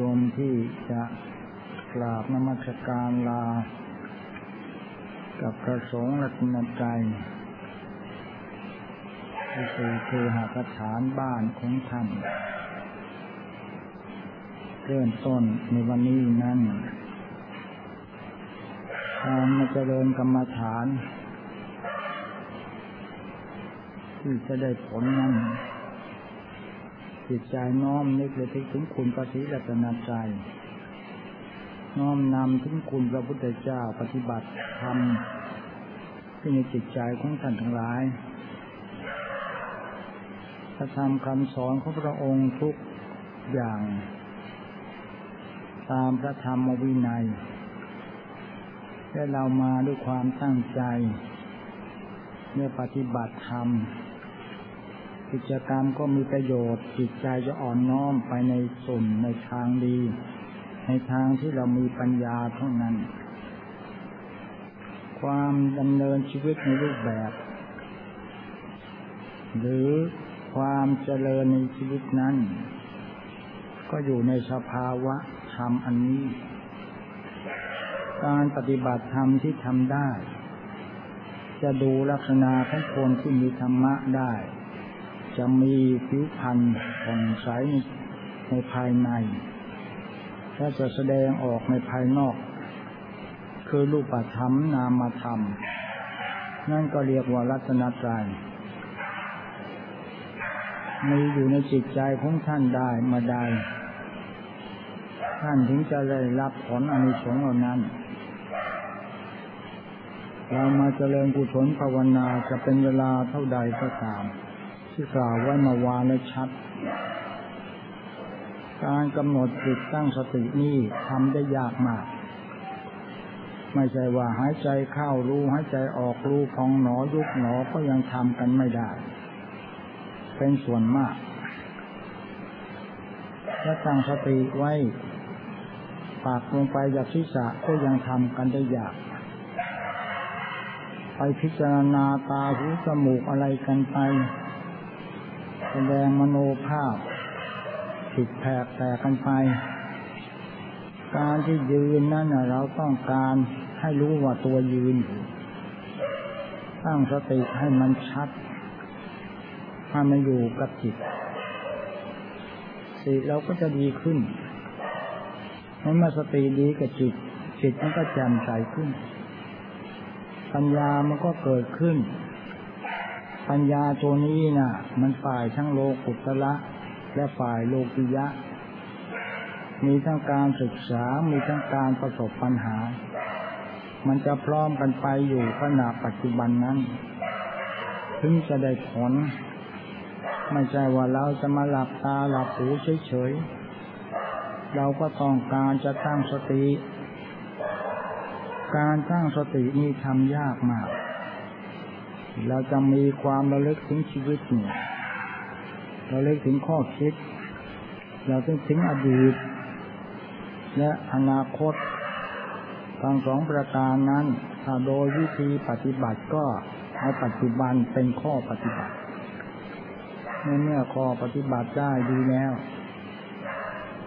โยมที่จะกราบนมัสการลา กับพระสงฆ์รัตนใจที่คือคือหาสถานบ้านของท่านเริ่มต้นในวันนี้นั้นการมาเจริญกรรมฐาน ที่จะได้ผลนั้น จิตใจน้อมนึกเลยถึงคุณพระศรีรัตนใจน้อมนำถึงคุณพระพุทธเจ้าปฏิบัติธรรมที่ในจิตใจของท่านทั้งหลายพระธรรมคำสอนของพระองค์ทุกอย่าง ตามพระธรรมวินัยและเรามาด้วยความตั้งใจเมื่อปฏิบัติธรรม กิจกรรมก็มีประโยชน์ จิตใจจะอ่อนน้อมไปในส่วนในทางดี ในทางที่เรามีปัญญาเท่านั้น ความดำเนินชีวิตในรูปแบบ หรือความเจริญในชีวิตนั้น ก็อยู่ในสภาวะธรรมอันนี้ การปฏิบัติธรรมที่ทำได้ จะดูลักษณะของคนที่มีธรรมะได้ จะมีผิวพรรณผ่องใสในภายในและจะแสดงออกในภายนอก คือรูปธรรมนามธรรม นั่นก็เรียกว่ารัตนตรัยมีอยู่ในจิตใจของท่านได้มาได้ ท่านถึงจะได้รับผลอนิสงส์เหล่านั้น เรามาเจริญกุศลภาวนาจะเป็นเวลาเท่าใดก็ตาม ที่กล่าวไว้มาวานและชัด การกำหนดจิตตั้งสตินี่ทำได้ยากมาก ไม่ใช่ว่าหายใจเข้ารู้หายใจออกรู้พองหนอยุบหนอก็ยังทำกันไม่ได้ เป็นส่วนมากถ้าตั้งสติไว้ปากลงไปจากศีรษะก็ยังทำกันได้ยาก ไปพิจารณาตาหูจมูกอะไรกันไป สดงมโนภาพ ผิดแผกแตกกันไป การที่ยืนนั่นเราต้องการให้รู้ว่าตัวยืนอยู่ตั้งสติให้มันชัดให้มันอยู่กับจิตสติเราก็จะดีขึ้นเมื่อสติดีกับจิต จิตมันก็แจ่มใสขึ้น ปัญญามันก็เกิดขึ้น ปัญญาตัวนี้นะ่ะ มันฝ่ายทั้งโลกุตละ และฝ่ายโลกิยะ มีทั้งการศึกษา มีทั้งการประสบปัญหา มันจะพร้อมกันไปอยู่ขณะปัจจุบันนั้น ถึงจะได้ผล ไม่ใช่ว่าเราจะมาหลับตาหลับหูเฉยๆ เราก็ต้องการจะตั้งสติ การตั้งสตินี่ทำยากมาก เราจะมีความระลึกถึงชีวิตเนี่ยราเลึกถึงข้อคิด เราต้องถึงอดีต และอนาคตทั้งสองประการนั้นถ้าโดยวิธีปฏิบัติก็เอาปัจจุบันเป็นข้อปฏิบัติเมื่อข้อปฏิบัติได้ดีแล้ว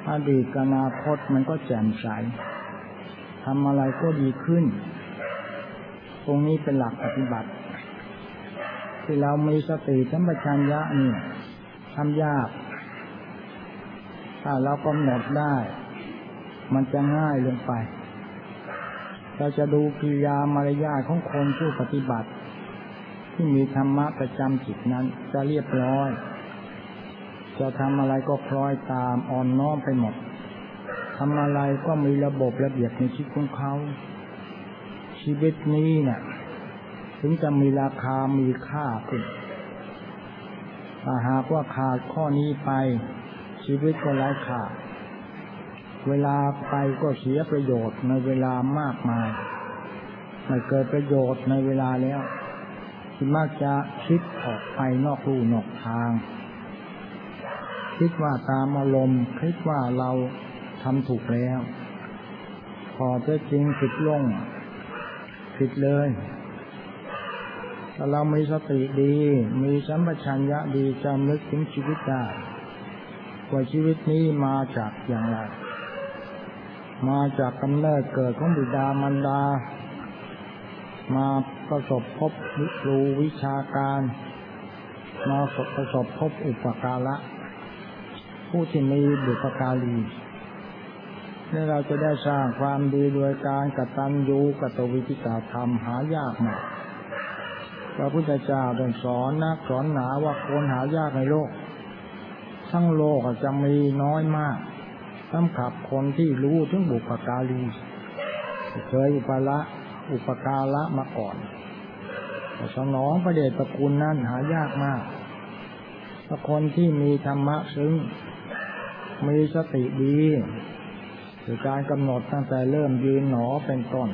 อดีตอนาคตมันก็แจ่มใสทำอะไรก็ดีขึ้น ตรงนี้เป็นหลักปฏิบัติ ที่เรามีสติสัมปชัญญะนี่ทำยาก ถ้าเรากำหนดได้ มันจะง่ายลงไป เราจะดูกิยามารยาของคนผู้ปฏิบัติ ที่มีธรรมะประจำจิตนั้น จะเรียบร้อย จะทำอะไรก็คล้อยตามอ่อนน้อมไปหมดทำอะไรก็มีระบบระเบียบในชีวิตของเขา ชีวิตนี้เนะี่ย ถึงจะมีราคามีค่าขึ้นถ้าหากว่าขาดข้อนี้ไป ชีวิตก็ไร้ค่า เวลาไปก็เสียประโยชน์ในเวลามากมายไม่เกิดประโยชน์ในเวลาแล้วที่มากจะคิดออกไปนอกรูนอกทาง คิดว่าตามอารมณ์คิดว่าเราทำถูกแล้ว พอจะจริงผิดลงผิดเลย ถ้าเรามีสติดี มีสัมปชัญญะดีจำลึกถึงชีวิตได้ว่าชีวิตนี้มาจากอย่างไร มาจากกำเนิดเกิดของบิดามารดา มาประสบพบวิรูวิชาการ มาประสบพบอุปการะผู้ที่มีบุปการีและเราจะได้สร้างความดีโดยการกตัญญูกตวิธิกาธรรมหายากมาก พระพุทธเจ้าได้สอนนักสอนหนาว่าคนหายากในโลก ทั้งโลกจะมีน้อยมากสำหรับคนที่รู้ถึงบุปการีเคยอุปละอุปการะมาก่อนแต่สนองประเดชประคุณนั่นหายากมากถ้าคนที่มีธรรมะซึ้ง มีสติดีคือการกำหนดตั้งแต่เริ่มยืนหนอเป็นต้น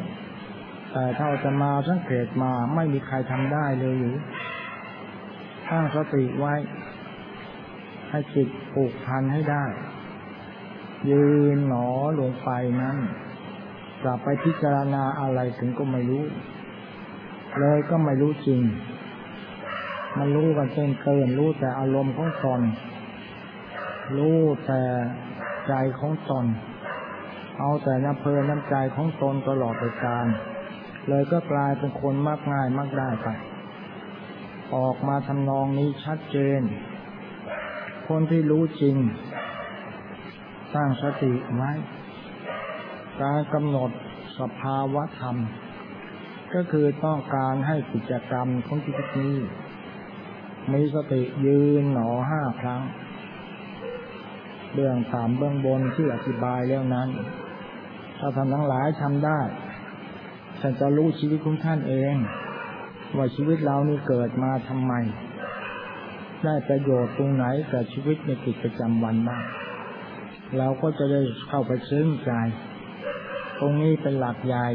แต่ถ้าจะมาสังเกตมาไม่มีใครทำได้เลยหรือตั้งสติไว้ ให้จิตผูกพันให้ได้ ยืนหนอลงไปนั้นกลับไปพิจารณาอะไรถึงก็ไม่รู้ เลยก็ไม่รู้จริง มันรู้กันเต้นเกินรู้แต่อารมณ์ของตนรู้แต่ใจของตนเอาแต่น้ำเพลินน้ำใจของตนตลอดไปการ เลยก็กลายเป็นคนมากง่ายมากได้ไปออกมาทำนองนี้ชัดเจน คนที่รู้จริง สร้างสติไว้ การกำหนดสภาวะธรรม ก็คือต้องการให้กิจกรรมของชีวิตนี้ มีสติยืนหนอห้าครั้งเบื้องสามเบื้องบนที่อธิบายแล้วนั้น ถ้าท่านทั้งหลายทำได้ ท่านจะรู้ชีวิตของท่านเอง ว่าชีวิตเรานี่เกิดมาทำไม ได้ประโยชน์ตรงไหนกับชีวิตในกิจประจำวันบ้างเราก็จะได้เข้าไปซึ้งใจ ตรงนี้เป็นหลักใหญ่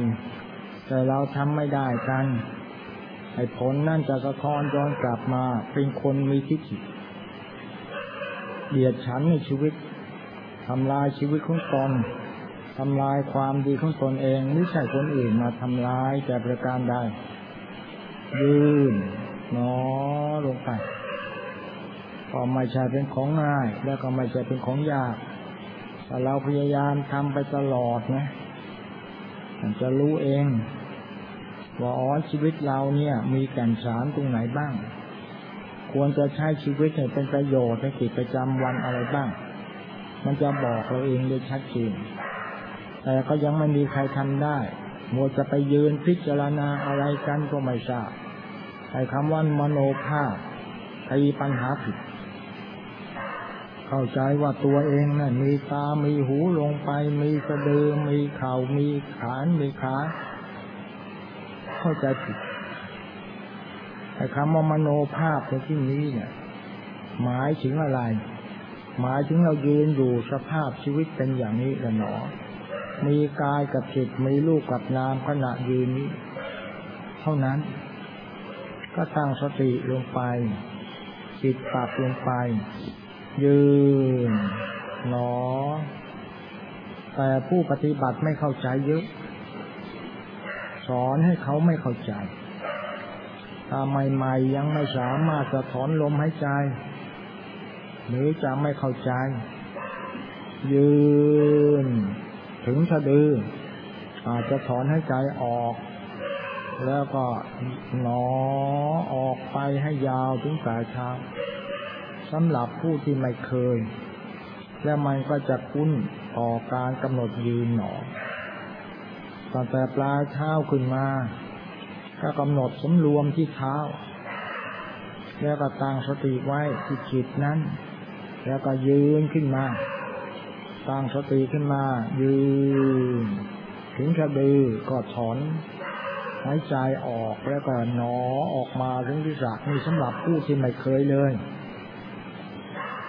แต่เราทำไม่ได้กันไอ้ผลนั่นจะสะท้อนย้อนกลับมาเป็นคนมีทิฏฐิเดียดฉันในชีวิตทำลายชีวิตของตน ทำลายความดีของตนเองไม่ใช่คนอื่นมาทำลายแต่ประการใดยืนนอลงไปก็ไม่ใช่เป็นของง่าย แล้วก็ไม่ใช่เป็นของยากแต่เราพยายามทำไปตลอดนะมันจะรู้เอง ว่าอ๋อชีวิตเราเนี่ย มีแก่นสารตรงไหนบ้าง ควรจะใช้ชีวิตให้เป็นประโยชน์ในกิจประจำวันอะไรบ้าง มันจะบอกเราเองได้ชัดเจน แต่ก็ยังไม่มีใครทำได้มัวจะไปยืนพิจารณาอะไรกันก็ไม่ทราบไอ้คำว่ามโนภาพตีปัญหาผิด เข้าใจว่าตัวเองนะ่ะมีตา มีหูลงไป มีสะดือ มีเข่า มีขานมีขา เข้าใจผิดไอ้คำว่ามโนภาพในที่นี้เนี่ย หมายถึงอะไร หมายถึงเรายืนอยู่สภาพชีวิตเป็นอย่างนี้แหละหนอ มีกายกับจิตมีรูปกับนามขณะยืนนี้ เท่านั้น ก็ตั้งสติลงไป จิตปรับลงไป ยืนหนอ แต่ผู้ปฏิบัติไม่เข้าใจเยอะ สอนให้เขาไม่เข้าใจถ้าใหม่ๆยังไม่สามารถจะถอนลมหายใจ หรือจะไม่เข้าใจ ยืน ถึงสะดือ อาจจะถอนให้ใจออก แล้วก็หนอออกไปให้ยาวถึงสายเท้าสำหรับผู้ที่ไม่เคย แล้วมันก็จะคุ้นต่อการกำหนดยืนหนอตั้งแต่ปลายเท้าขึ้นมา ก็กำหนดสมรวมที่เท้า แล้วก็ตั้งสติไว้ที่จิตนั้น แล้วก็ยืนขึ้นมา ตั้างสติขึ้นมา ยืน ถึงสะดือก็ถอนหายใจออกแล้วก็หนอออกมาถึงที่สักนี่สำหรับผู้ที่ไม่เคยเลย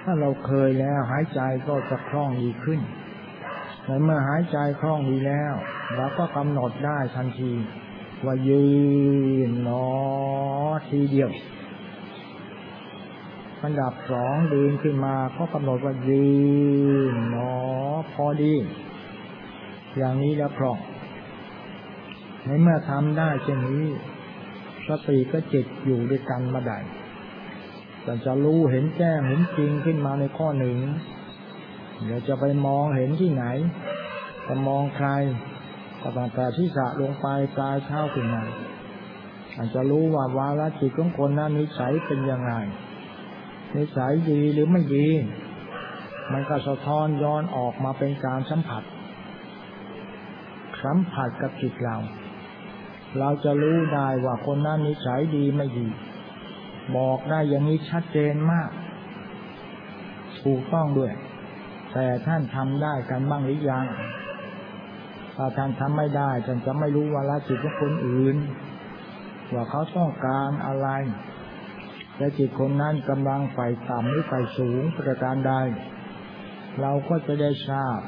ถ้าเราเคยแล้วหายใจก็จะคล่องดีขึ้นแต่เมื่อหายใจคล่องดีแล้วเราก็กำหนดได้ทันที ว่ายืนหนอทีเดียว อันดับสองเดินขึ้นมาเขากำหนดว่ายืนหนอพอดี อย่างนี้แล้วครองในเมื่อทำได้เช่นนี้สติก็จิตอยู่ด้วยกันมาได้แต่จะรู้เห็นแจ้งเห็นจริงขึ้นมาในข้อหนึ่ง เดี๋ยวจะไปมองเห็นที่ไหนจะมองใครก็ตั้งแต่ที่สะลงไปปลายเท้าขึ้นมาอาจจะรู้ว่าวาระจิตของคนนั้นนิสัยเป็นยังไง นิสัยดีหรือไม่ดี มันก็สะท้อนย้อนออกมาเป็นการสัมผัส สัมผัสกับจิตเรา เราจะรู้ได้ว่าคนนั้นนิสัยดีไม่ดี บอกได้อย่างนี้ชัดเจนมาก ถูกต้องด้วย แต่ท่านทำได้กันบ้างหรือยัง ถ้าท่านทำไม่ได้ท่านจะไม่รู้ว่าละจิตของคนอื่น ว่าเขาต้องการอะไร และจิตคนนั้นกำลังไฟต่ำหรือไฟสูงประการใดเราก็จะได้ทราบ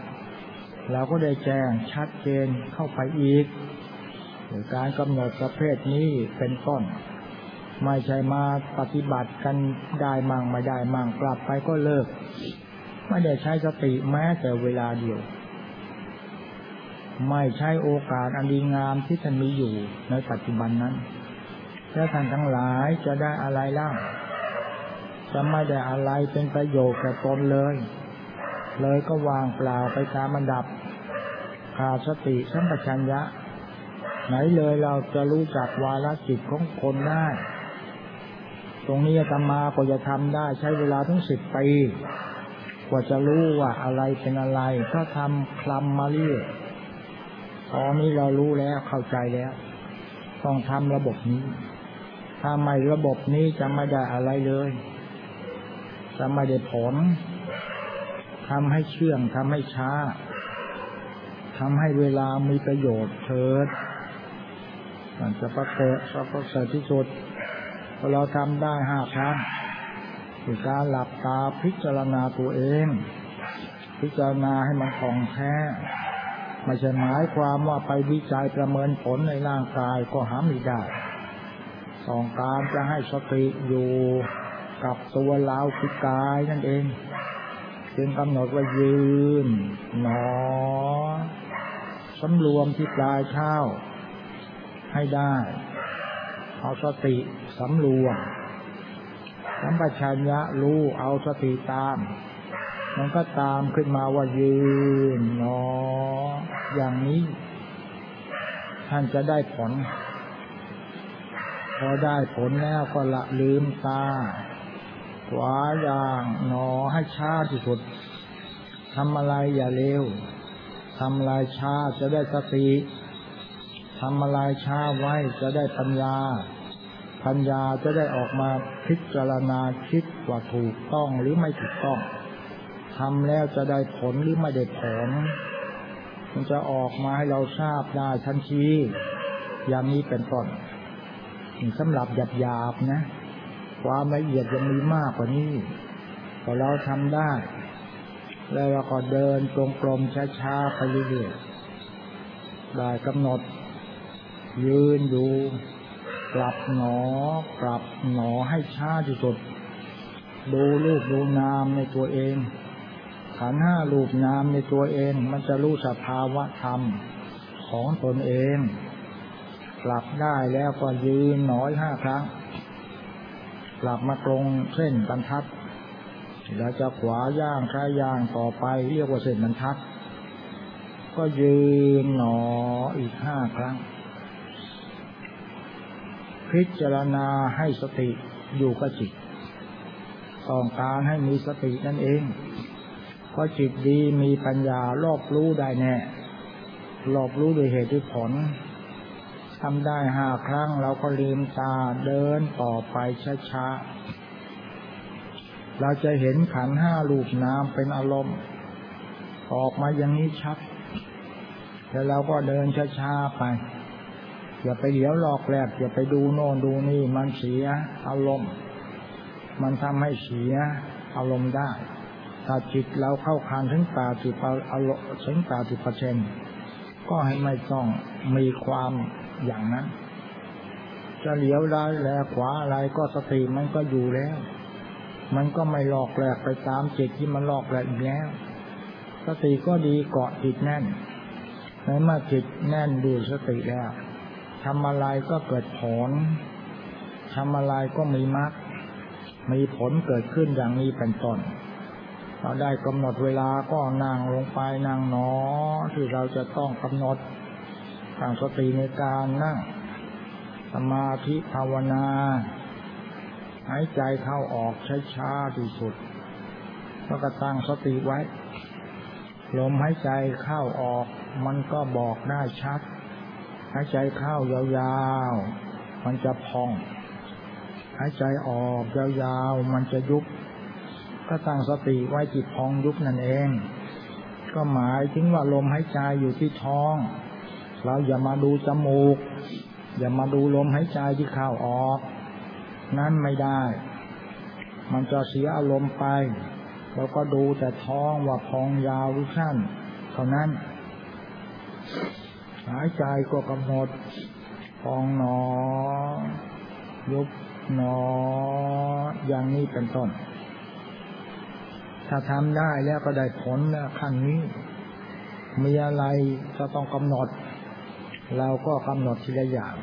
เราก็ได้แจ้งชัดเจนเข้าไปอีกหรือการกำหนดประเภทนี้เป็นต้นไม่ใช่มาปฏิบัติกันได้มั่งไม่ได้มั่งกลับไปก็เลิก ไม่ได้ใช้สติแม้แต่เวลาเดียว ไม่ใช่โอกาสอันดีงามที่ท่านมีอยู่ในปัจจุบันนั้น แล้วท่านทั้งหลายจะได้อะไรล่ะจะไม่ได้อะไรเป็นประโยชน์แก่ตนเลย เลยก็วางเปล่าไปตามมันดับ ขาดสติสัมปชัญญะ ไหนเลยเราจะรู้จักวาลจิตของคนได้ ตรงนี้ธรรมาก็จะทำได้ใช้เวลาทั้งสิบปีกว่าจะรู้ว่าอะไรเป็นอะไรก็ทำคลำมาเรื่อยตอนนี้เรารู้แล้วเข้าใจแล้ว ต้องทำระบบนี้ ถ้าไม่ระบบนี้จะไม่ได้อะไรเลยจะไม่ได้ผลทำให้เชื่องทำให้ช้าทำให้เวลามีประโยชน์เถิดมันจะประเสริฐประเสริฐที่สุดพอเราทำได้ห้าครั้งคือการหลับตาพิจารณาตัวเอง พิจารณาให้มันของแท้ไม่ใช่หมายความว่าไปวิจัยประเมินผลในร่างกายก็หาไม่ได้ ต้องการจะให้สติอยู่กับตัวเราคือกายนั่นเอง จึงกำหนดว่ายืนหนอสำรวมที่ปลายเท้าให้ได้ เอาสติสำรวมสัมปชัญญะรู้เอาสติตาม มันก็ตามขึ้นมาว่ายืนหนอ อย่างนี้ ท่านจะได้ผล พอได้ผลแล้วก็ละลืมตาขวาอย่างหนอให้ช้าที่สุดทำอะไรอย่าเร็วทำอะไรช้าจะได้สติทำอะไรช้าไว้จะได้ปัญญา ปัญญาจะได้ออกมาพิจารณาคิดว่าถูกต้องหรือไม่ถูกต้องทำแล้วจะได้ผลหรือไม่ได้ผลมันจะออกมาให้เราทราบได้ทันทีอย่างนี้เป็นต้น สำหรับหยาบหยาบนะ ความละเอียดยังมีมากกว่านี้พอเราทำได้ แล้วเราก็เดินตรงกลมช้าๆไปเรื่อยๆได้กำหนด ยืนดูกลับหนอ กลับหนอให้ช้าที่สุด ดูรูปดูนามในตัวเองขันห้ารูปนามในตัวเอง มันจะรู้สภาวะธรรมของตนเอง กลับได้แล้วก็ยืนหน้อยห้าครั้งกลับมาตรงเส้นบรรทัดแล้วจะขวาย่างซ้ายย่างต่อไปเรียกว่าเส้นบรรทัด ก็ยืนหนออีกห้าครั้ง พิจารณาให้สติอยู่กับจิตต้องการให้มีสตินั่นเอง เพราะจิตดีมีปัญญารอบรู้ได้แน่รอบรู้โดยเหตุด้วยผล ทำได้ห้าครั้งเราก็ลืมตาเดินต่อไปช้าๆ เราจะเห็นขันห้าลูกน้ำเป็นอารมณ์ ออกมาอย่างนี้ชัด แล้วเราก็เดินช้าๆไป อย่าไปเหลียวหลอกแหลกอย่าไปดูโน่นดูนี่ มันเสียอารมณ์ มันทำให้เสียอารมณ์ได้ถ้าจิตเราเข้าคานถึงตาจิตอารมณ์ถึงตาจิตเปอร์เซ็นก็ให้ไม่ต้องมีความ อย่างนั้น จะเหลียวได้แลขวาอะไรก็สติมันก็อยู่แล้ว มันก็ไม่หลอกแหลกไปตามจิตที่มันหลอกแหลกอีกแล้ว สติก็ดีเกาะจิตแน่นในเมื่อจิตแน่นดูสติแล้วทำอะไรก็เกิดผลทำอะไรก็มีมรรคมีผลเกิดขึ้นอย่างนี้เป็นต้นเราได้กำหนดเวลาก็นั่งลงไปนั่งหนอที่เราจะต้องกำหนด ตั้งสติในการนั่ง สมาธิภาวนา หายใจเข้าออกช้าๆที่สุด แล้วก็ตั้งสติไว้ ลมหายใจเข้าออกมันก็บอกได้ชัด หายใจเข้ายาวๆ มันจะพอง หายใจออกยาวๆ มันจะยุบ ก็ตั้งสติไว้จิตพองยุบนั่นเอง ก็หมายถึงว่าลมหายใจอยู่ที่ท้อง เราอย่ามาดูจมูก อย่ามาดูลมหายใจที่เข้าออก นั่นไม่ได้ มันจะเสียอารมณ์ไปแล้วก็ดูแต่ท้องว่าพองยาวหรือสั้นเท่านั้น หายใจก็กำหนดพองหนอ ยุบหนอ อย่างนี้เป็นต้น ถ้าทำได้แล้วก็ได้ผลแล้วขั้นนี้ มีอะไรจะต้องกำหนด เราก็กำหนดทีละอย่าง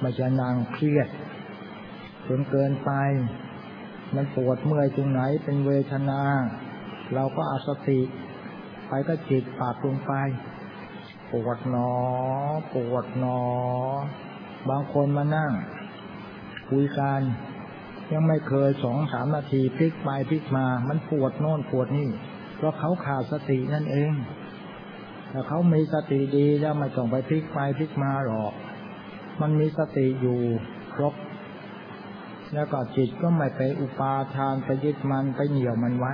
ไม่จะนางเครียดจนเกินไป มันปวดเมื่อยตรงไหนเป็นเวทนา เราก็อาสติ ไปก็จิตปากลงไป ปวดหนอ ปวดหนอ บางคนมานั่ง คุยกัน ยังไม่เคยสองสามนาทีพลิกไปพลิกมา มันปวดโน่นปวดนี่ เพราะเขาขาดสตินั่นเอง แต่เขามีสติดีแล้วไม่ต้องไปพลิกไปพลิกมาหรอก มันมีสติอยู่ครบ แล้วก็จิตก็ไม่ไปอุปาทานไปยึดมันไปเหนี่ยวมันไว้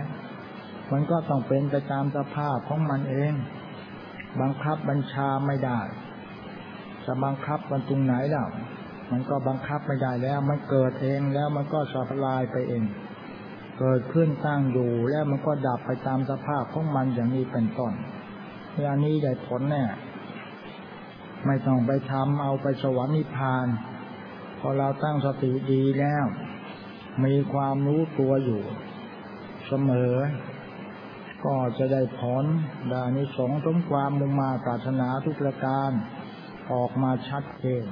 มันก็ต้องเป็นไปตามสภาพของมันเอง บังคับบัญชาไม่ได้จะบังคับมันตรงไหนล่ะมันก็บังคับไม่ได้แล้ว มันเกิดเองแล้วมันก็สลายไปเอง เกิดขึ้นตั้งอยู่แล้วมันก็ดับไปตามสภาพของมันอย่างนี้เป็นต้น อย่านี้ได้ผลแน่ไม่ต้องไปทำเอาไปสวรรค์นิพพาน พอเราตั้งสติดีแล้ว มีความรู้ตัวอยู่เสมอ ก็จะได้ผลดานิสงสมความมุ่งมาปรารถนาทุกประการ ออกมาชัดเจน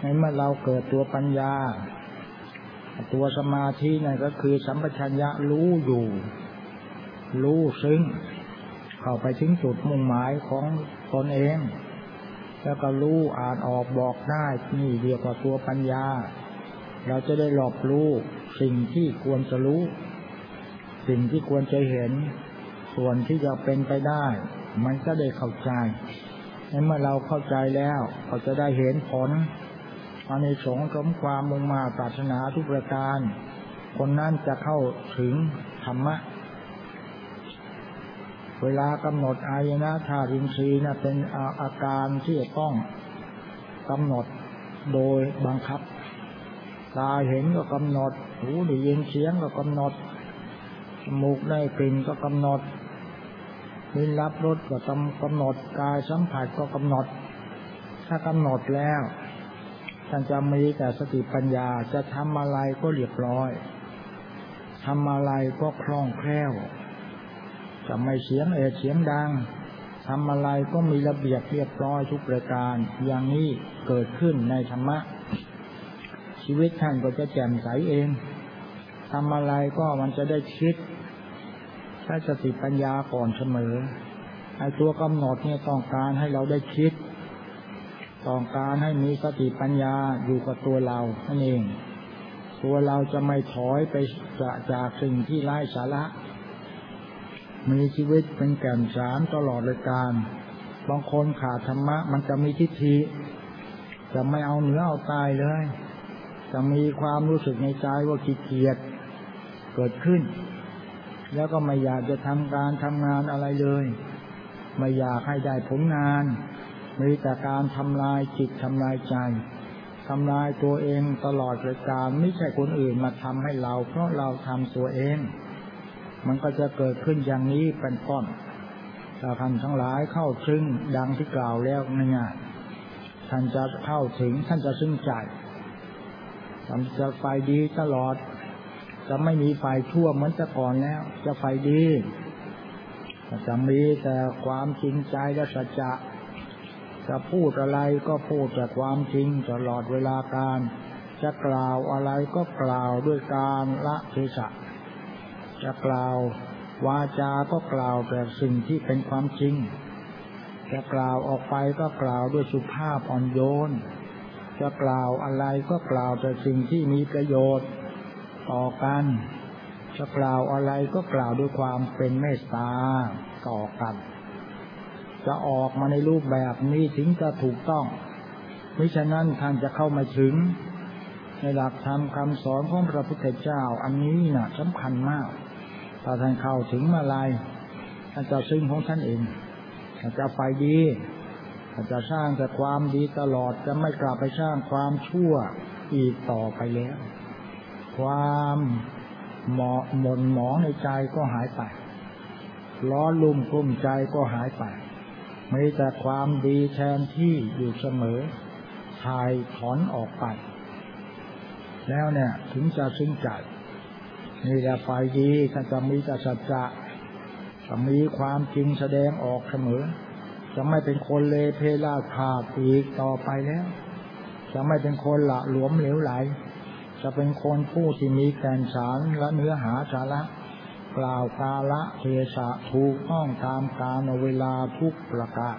ในเมื่อเราเกิดตัวปัญญา ตัวสมาธินั่นก็คือสัมปชัญญะรู้อยู่ รู้ซึ้ง เข้าไปถึงจุดมุ่งหมายของตนเอง แล้วก็รู้อ่านออกบอกได้นี่เรียกว่าตัวปัญญา เราจะได้หลอบรู้สิ่งที่ควรจะรู้ สิ่งที่ควรจะเห็น ส่วนที่จะเป็นไปได้ มันก็ได้เข้าใจในเมื่อเราเข้าใจแล้วก็จะได้เห็นผลอานิสงส์สมความมุ่งมาปรารถนาทุกประการ คนนั้นจะเข้าถึงธรรมะ เวลากำหนดอายนะธาตุอินทรีย์นะเป็นอาอาการที่จะต้องกำหนดโดยบังคับ ตาเห็นก็กำหนด หูได้ยินเสียงก็กำหนดจมูกได้กลิ่นก็กำหนดลิ้นรับรสก็กำหนดกายสัมผัสก็กำหนด ถ้ากำหนดแล้วท่านจะมีแต่สติปัญญาจะทำอะไรก็เรียบร้อยทำอะไรก็คล่องแคล่ว จะไม่เสียงเอเสียงดังทำอะไรก็มีระเบียบเรียบร้อยทุกประการ อย่างนี้เกิดขึ้นในธรรมะ ชีวิตท่านก็จะแจ่มใสเองทำอะไรก็มันจะได้คิดใช้สติปัญญาก่อนเสมอไอ้ตัวกำหนดเนี่ยต้องการให้เราได้คิด ต้องการให้มีสติปัญญาอยู่กับตัวเรานั่นเอง ตัวเราจะไม่ถอยไปจากสิ่งที่ไร้สาระ มีชีวิตเป็นแก่นสารตลอดเลยการ บางคนขาดธรรมะ มันจะมีทิฏฐิ จะไม่เอาเหนือเอาตายเลย จะมีความรู้สึกในใจว่าขี้เกียจเกิดขึ้น แล้วก็ไม่อยากจะทำการทำงานอะไรเลย ไม่อยากให้ได้ผลงาน มีแต่การทำลายจิตทำลายใจทำลายตัวเองตลอดรายการไม่ใช่คนอื่นมาทำให้เรา เพราะเราทำตัวเอง มันก็จะเกิดขึ้นอย่างนี้เป็นต้นถ้าท่านทั้งหลายเข้าซึ่งดังที่กล่าวแล้วง่ายๆท่านจะเข้าถึงท่านจะซึ้งใจท่านจะไฟดีตลอด จะไม่มีไฟชั่วเหมือนแต่ก่อนแล้ว จะไฟดีจะมีแต่ความจริงใจและสัจจะจะพูดอะไรก็พูดแต่ความจริงตลอดเวลาการ จะกล่าวอะไรก็กล่าวด้วยการละเทศะ จะกล่าว วาจาก็กล่าวแต่สิ่งที่เป็นความจริง จะกล่าวออกไปก็กล่าวด้วยสุภาพอ่อนโยน จะกล่าวอะไรก็กล่าวแต่สิ่งที่มีประโยชน์ ต่อกัน จะกล่าวอะไรก็กล่าวด้วยความเป็นเมตตาต่อกัน จะออกมาในรูปแบบนี้ถึงจะถูกต้องมิฉะนั้นท่านจะเข้ามาถึงในหลักธรรมคำสอนของพระพุทธเจ้าอันนี้นะ่ะสำคัญมาก ถ้าท่านเข้าถึงมาลายท่านจะซึ่งของท่านเองท่านจะไปดีท่านจะสร้างแต่ความดีตลอดจะไม่กลับไปสร้างความชั่วอีกต่อไปแล้ว ความหมอหม่นหมองในใจก็หายไป ล้อลุ่มกลุ้มใจก็หายไปมีแต่ความดีแทนที่อยู่เสมอทายถอนออกไป แล้วเนี่ยถึงจะซึ้งใจ นี่แหละฝ่ายดีถ้าจะมีแต่สัจจะจะมีความจริงแสดงออกเสมอ จะไม่เป็นคนเลเพลาขาดอีกต่อไปแล้ว จะไม่เป็นคนละหลวมเหลวไหล จะเป็นคนผู้ที่มีแก่นสารและเนื้อหาสาระ กล่าวกาละเทศะถูกต้องตามกาลเวลาทุกประกาศ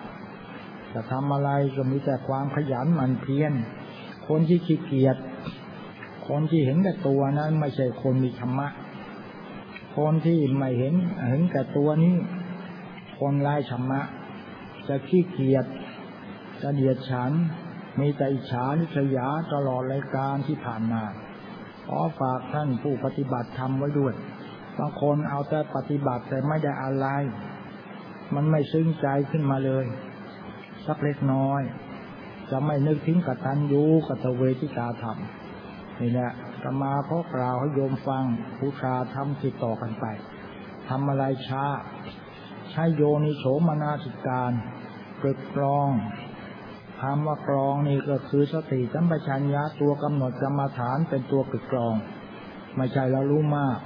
จะทำอะไรก็มีแต่ความขยันหมั่นเพียรคนที่ขี้เกียจ คนที่เห็นแต่ตัวนั้น ไม่ใช่คนมีธรรมะ คนที่ไม่เห็นเห็นแต่ตัวนี้ คนไร้ธรรมะ จะขี้เกียจจะเดียดฉัน มีแต่อิจฉานิชยาตลอดรายการที่ผ่านมาขอฝากท่านผู้ปฏิบัติธรรมไว้ด้วยบางคนเอาแต่ปฏิบัติแต่ไม่ได้อะไร มันไม่ซึ้งใจขึ้นมาเลย สักเล็กน้อย จะไม่นึกถึงกตัญญูกตเวทิตาธรรม นี่แหละตมาเพราะกล่าวให้โยมฟังผู้ชาทำติดต่อกันไปทำอะไรช้า ใช้โยนิโฉมนาสิการกรึกกรองคำว่ากรองนี่ก็คือสติสัมปชัญญะตัวกำหนดกรรมฐานเป็นตัวกรึกกรอง ไม่ใช่เรารู้มาก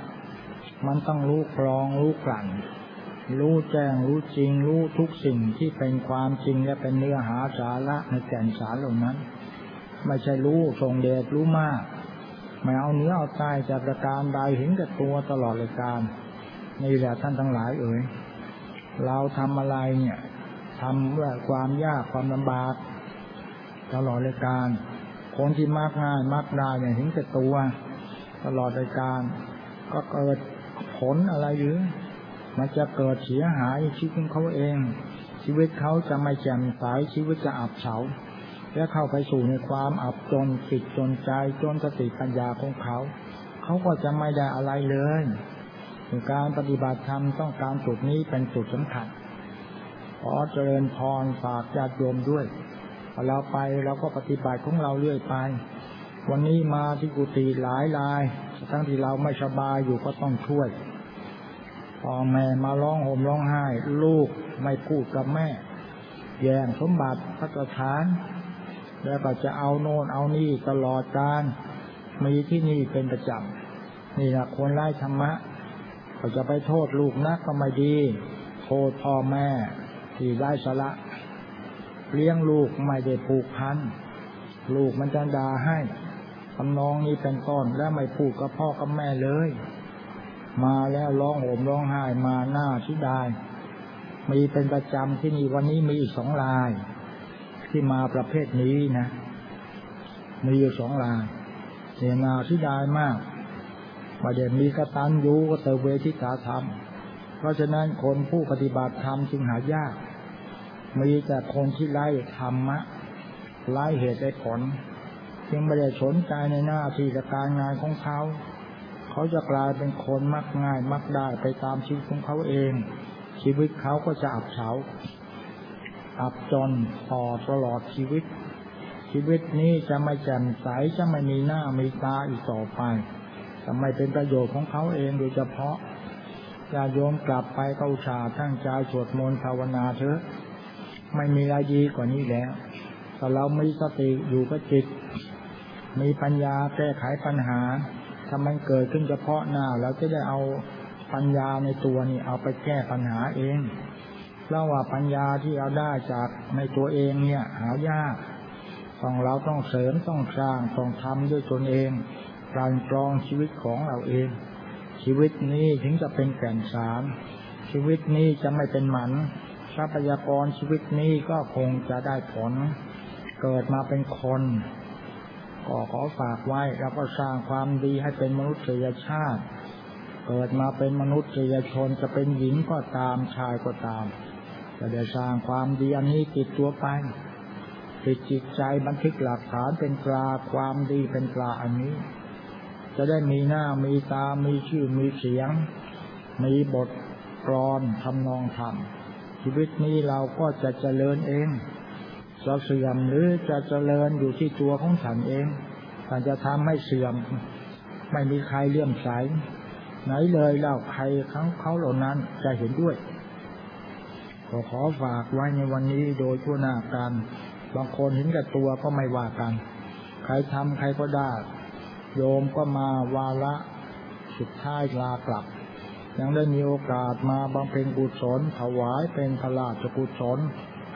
มันต้องรู้กรองรู้กลั่น รู้แจ้งรู้จริง รู้ทุกสิ่งที่เป็นความจริงและเป็นเนื้อหาสาระในแก่นสารเหล่านั้น ไม่ใช่รู้ทรงเดชรู้มาก ไม่เอาเนื้อเอาใจจากประการใดเห็นกับตัวตลอดเลยการนี่แหละท่านทั้งหลายเอ่ยเราทำอะไรเนี่ยทำเพื่อความยากความลำบากตลอดเลยการคนที่มากง่ายมากได้เนี่ยเห็นกับตัว ตลอดเลยการ ก็เกิดผลอะไรหรือมันจะเกิดเสียหายชีวิตของเขาเอง ชีวิตเขาจะไม่แจ่มใสชีวิตจะอับเฉา และเข้าไปสู่ในความอับจนปิดจนใจจนสติปัญญาของเขา เขาก็จะไม่ได้อะไรเลยการปฏิบัติธรรมต้องการจุดนี้เป็นจุดสำคัญขอเจริญพรฝากญาติโยมด้วยพอเราไปเราก็ปฏิบัติของเราเรื่อยไป วันนี้มาที่กุฏิหลายรายทั้งที่เราไม่สบายอยู่ก็ต้องช่วยพ่อแม่มาร้องห่มร้องไห้ ลูกไม่พูดกับแม่ แย่งสมบัติพระฐาน แล้วก็จะเอาโน่นเอานี่ตลอดการมีที่นี่เป็นประจำนี่นะคนไร้ธรรมะก็จะไปโทษลูกนักก็ไม่ดี โทษพ่อแม่ที่ได้สละเลี้ยงลูกไม่ได้ผูกพันลูกมันจะด่าให้ทำนองนี้เป็นต้นแล้วไม่พูดกับพ่อกับแม่เลย มาแล้วร้องโหมร้องไห้มาหน้าชิดาย มีเป็นประจำที่นี่วันนี้มีอีกสองลาย ที่มาประเภทนี้นะ มีอยู่สองลายเสียนาชิดายมากประเด็นมีกตันยูก็เตเวทิกาธรรม เพราะฉะนั้นคนผู้ปฏิบัติธรรมจึงหายาก มีแต่คนที่ไล่ธรรมะไล่เหตุได้ผลจึงไม่ได้สนใจในหน้าที่การงานของเขา เขาจะกลายเป็นคนมักง่ายมักได้ไปตามชีวิตของเขาเอง ชีวิตเขาก็จะอับเฉา อับจนพอตลอดชีวิต ชีวิตนี้จะไม่แจ่มใสจะไม่มีหน้ามีตาอีกต่อไปจะไม่เป็นประโยชน์ของเขาเองโดยเฉพาะจะโยมกลับไปเข้าชาทั้งใจสวดมนต์ภาวนาเถอะ ไม่มีอะไรดีกว่านี้แล้วแต่เรามีสติอยู่กับจิต มีปัญญาแก้ไขปัญหาถ้ามันเกิดขึ้นเฉพาะหน้าเราจะได้เอาปัญญาในตัวนี่เอาไปแก้ปัญหาเอง เราว่าปัญญาที่เอาได้จากในตัวเองเนี่ย หายากต้องเราต้องเสริมต้องสร้างต้องทำด้วยตนเองการกรองชีวิตของเราเอง ชีวิตนี้ถึงจะเป็นแก่นสารชีวิตนี้จะไม่เป็นหมันทรัพยากรชีวิตนี้ก็คงจะได้ผล เกิดมาเป็นคนก็ขอฝากไว้แล้วก็สร้างความดีให้เป็นมนุษยชาติ เกิดมาเป็นมนุษยชนจะเป็นหญิงก็ตามชายก็ตาม จะได้สร้างความดีอันนี้ติดตัวไปติดจิตใจบันทึกหลักฐานเป็นปลาความดีเป็นปลาอันนี้ จะได้มีหน้ามีตา มีชื่อมีเสียง มีบทกรอนทำนองธรรมชีวิตนี้เราก็จะเจริญเองจะเสื่อมหรือจะเจริญอยู่ที่ตัวของฉันเองแต่จะทำให้เสื่อม ไม่มีใครเลื่อมใส ไหนเลยเล่าใครเขาเขาเหล่านั้นจะเห็นด้วย ขอขอฝากไว้ในวันนี้โดยทั่วหน้ากัน บางคนเห็นกับตัวก็ไม่ว่ากัน ใครทำใครก็ได้ โยมก็มาวาระสุดท้ายลากลับ ยังได้มีโอกาสมาบำเพ็ญกุศลถวายเป็นพระราชกุศล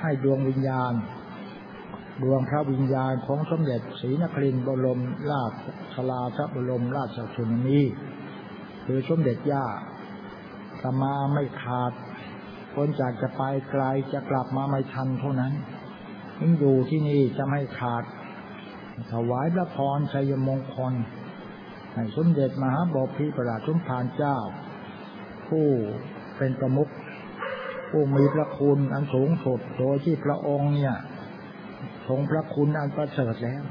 ให้ดวงวิญญาณ ดวงพระวิญญาณของสมเด็จศรีนครินทร์บรมราชชลาพระบรมราชชนนีคือสมเด็จย่าตมาไม่ขาด คนจากจะไปไกลจะกลับมาไม่ทันเท่านั้นยิ่งอยู่ที่นี่จะไม่ขาด ถวายพระพรชัยมงคลให้สมเด็จมหาบพิตรประหลาดชุมพานเจ้า ผู้เป็นประมุขผู้มีพระคุณอันสูงสุดโดยที่พระองค์เนี่ยทรงพระคุณอันประเสริฐแล้ว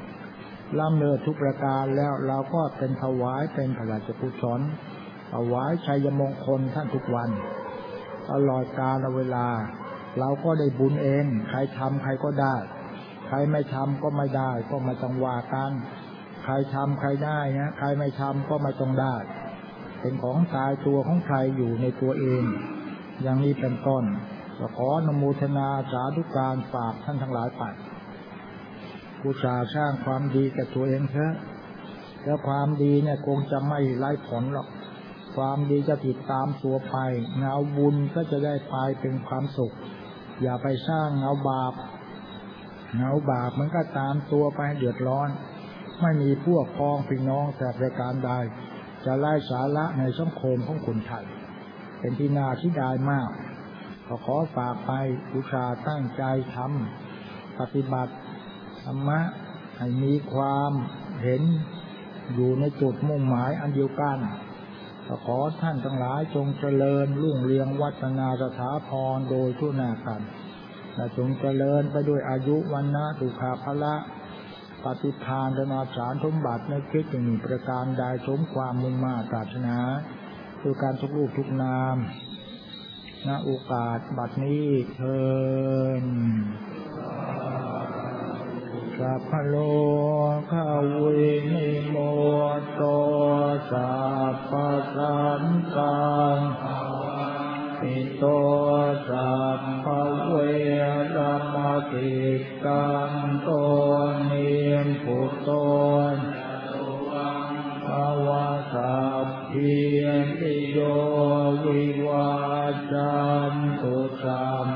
ล้ำเนิดทุกประการแล้วเราก็เป็นถวายเป็นพระราชกุศลถวายชัยมงคลท่านทุกวัน ตลอดกาลเวลา เราก็ได้บุญเอง ใครทำใครก็ได้ ใครไม่ทำก็ไม่ได้ ก็มาต้องว่ากัน ใครทำใครได้นะใครไม่ทำก็ไม่ต้องได้ เป็นของตายตัวของใครอยู่ในตัวเอง อย่างนี้เป็นต้นขอนโมทนาสาธุการฝากท่านทั้งหลายไปผู้ชาสร้างความดีกับตัวเองเถอะแล้วความดีเนี่ยคงจะไม่ไร้ผลหรอก ความดีจะติดตามตัวไปเงาบุญก็จะได้ไปเป็นความสุข อย่าไปสร้างเงาบาปเงาบาปมันก็ตามตัวไปเดือดร้อน ไม่มีพวกพ้องพี่น้องแต่ประการใด จะไล่สาระในสังคมของคนไทย เป็นที่นาที่ดายมากขอขอฝากไปอุชาตั้งใจทำปฏิบัติธรรมะให้มีความเห็นอยู่ในจุดมุ่งหมายอันเดียวกัน ขอท่านทั้งหลายจงเจริญรุ่งเรืองวัฒนาสถาพรโดยทุนากันและจงเจริญไปด้วยอายุวันนะสุขาภละ ปฏิภาณธนาสารสมบัติในคิดอย่งมีประการใดสมความมุ่งมาตราชนาคือการทุกลูกทุกนามณโอกาสบัดนี้เทิน สัพพโลกาวินิโมโตสัพพสันตังปิโตสัพพเวรมติกังโตเนียมพุโตภาวะสัพพิติโยวิวาจันตุสัม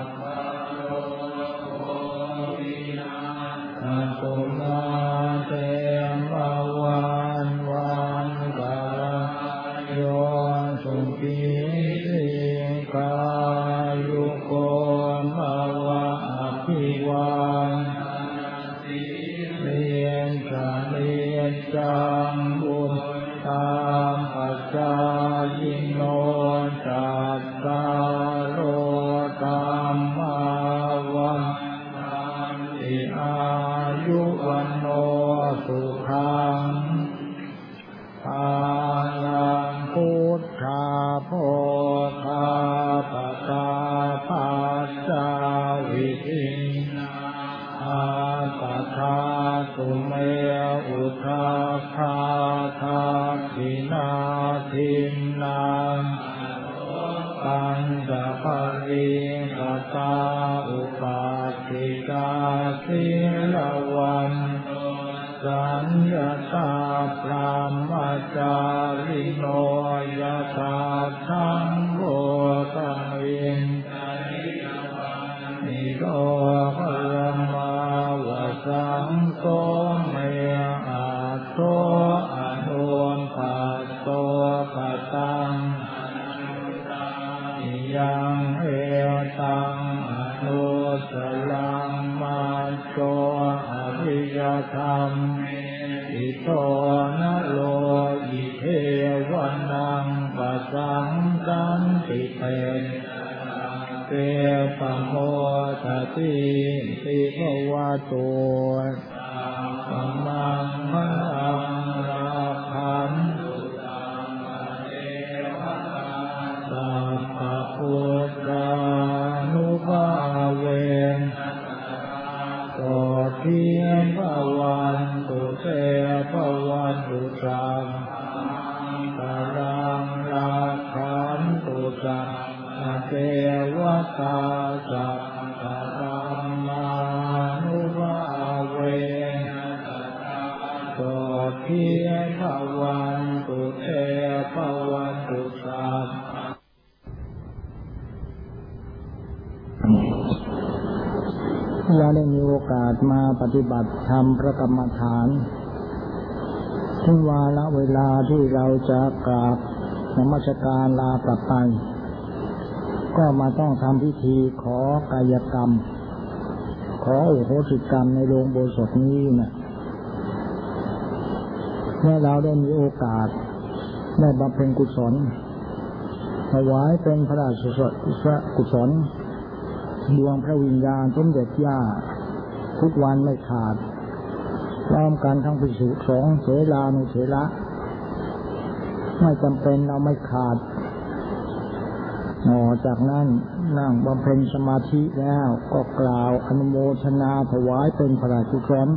ปฏิบัติธรรมพระกรรมฐานถึงวาระเวลาที่เราจะกราบนมัสการลากลับไป ก็มาต้องทำพิธีขอกายกรรม ขอโอโหสิกรรมในโรงโบสถนี้นะเมื่อเราได้มีโอกาสได้บำเพ็ญกุศลถวายเป็นพระราชกุศลดวงพระวิญญาณสมเด็จย่า ทุกวันไม่ขาดร้อมกันทั้งภิกษุสงฆ์เสลานุเสระไม่จำเป็นเราไม่ขาดหอจากนั้นนั่งบำเพ็ญสมาธิแล้วก็กล่าวอนุโมทนาถวายเป็นพระราชกุศล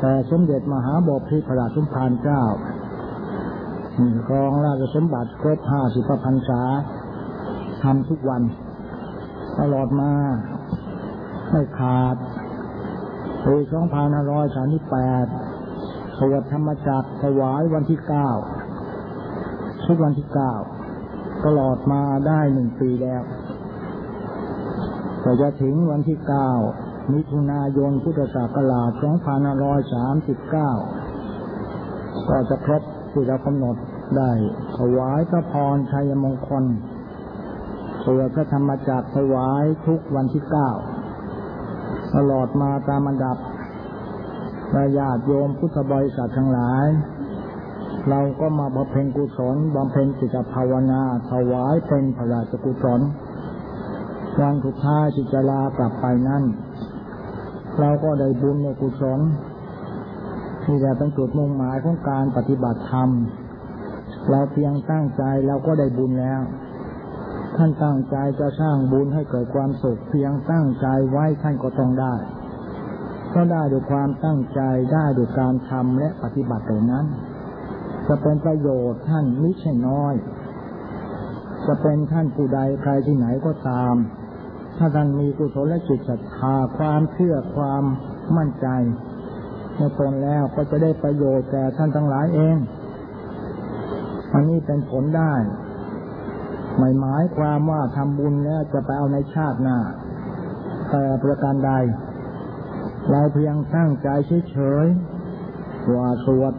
แต่สมเด็จมหาบพิตรพระราชสมภารเจ้าครองราชสมบัติครบห้าสิบพรรษาทำทุกวัน ตลอดมา ไม่ขาด ปี2538สถานิแปดเสวดธรรมจักรถวายวันที่เก้าทุกวันที่เก้าตลอดมาได้หนึ่งปีแล้วก็จะถึงวันที่เก้ามิถุนายนพุทธศักราช2539 ก็จะครบที่เรากำหนดได้ถวายพระพรชัยมงคลสวดพระธรรมจักรถวายทุกวันที่เก้า ตลอดมาตามอันดับญาติโยมพุทธบริษัททั้งหลาย เราก็มาบำเพ็ญกุศลบำเพ็ญจิตภาวนา ถวายเป็นพระราชกุศลวันสุดท้ายที่จลากลับไปนั้นเราก็ได้บุญในกุศลที่จะเป็นจุดมุ่งหมายของการปฏิบัติธรรม เราเพียงตั้งใจเราก็ได้บุญแล้ว ท่านตั้งใจจะสร้างบุญให้เกิดความสุขเพียงตั้งใจไว้ท่านก็ต้องได้ ก็ได้ด้วยความตั้งใจได้ด้วยการทำและปฏิบัติตรงนั้น จะเป็นประโยชน์ท่านไม่ใช่น้อย จะเป็นท่านผู้ใดใครที่ไหนก็ตาม ถ้าท่านมีกุศลและจิตศรัทธาความเชื่อความมั่นใจในตนแล้วก็จะได้ประโยชน์แก่ท่านทั้งหลายเอง อันนี้เป็นผลได้ ไม่หมายความว่าทำบุญแล้วจะไปเอาในชาติหน้า แต่ประการใด เราเพียงตั้งใจเฉยๆว่าสวด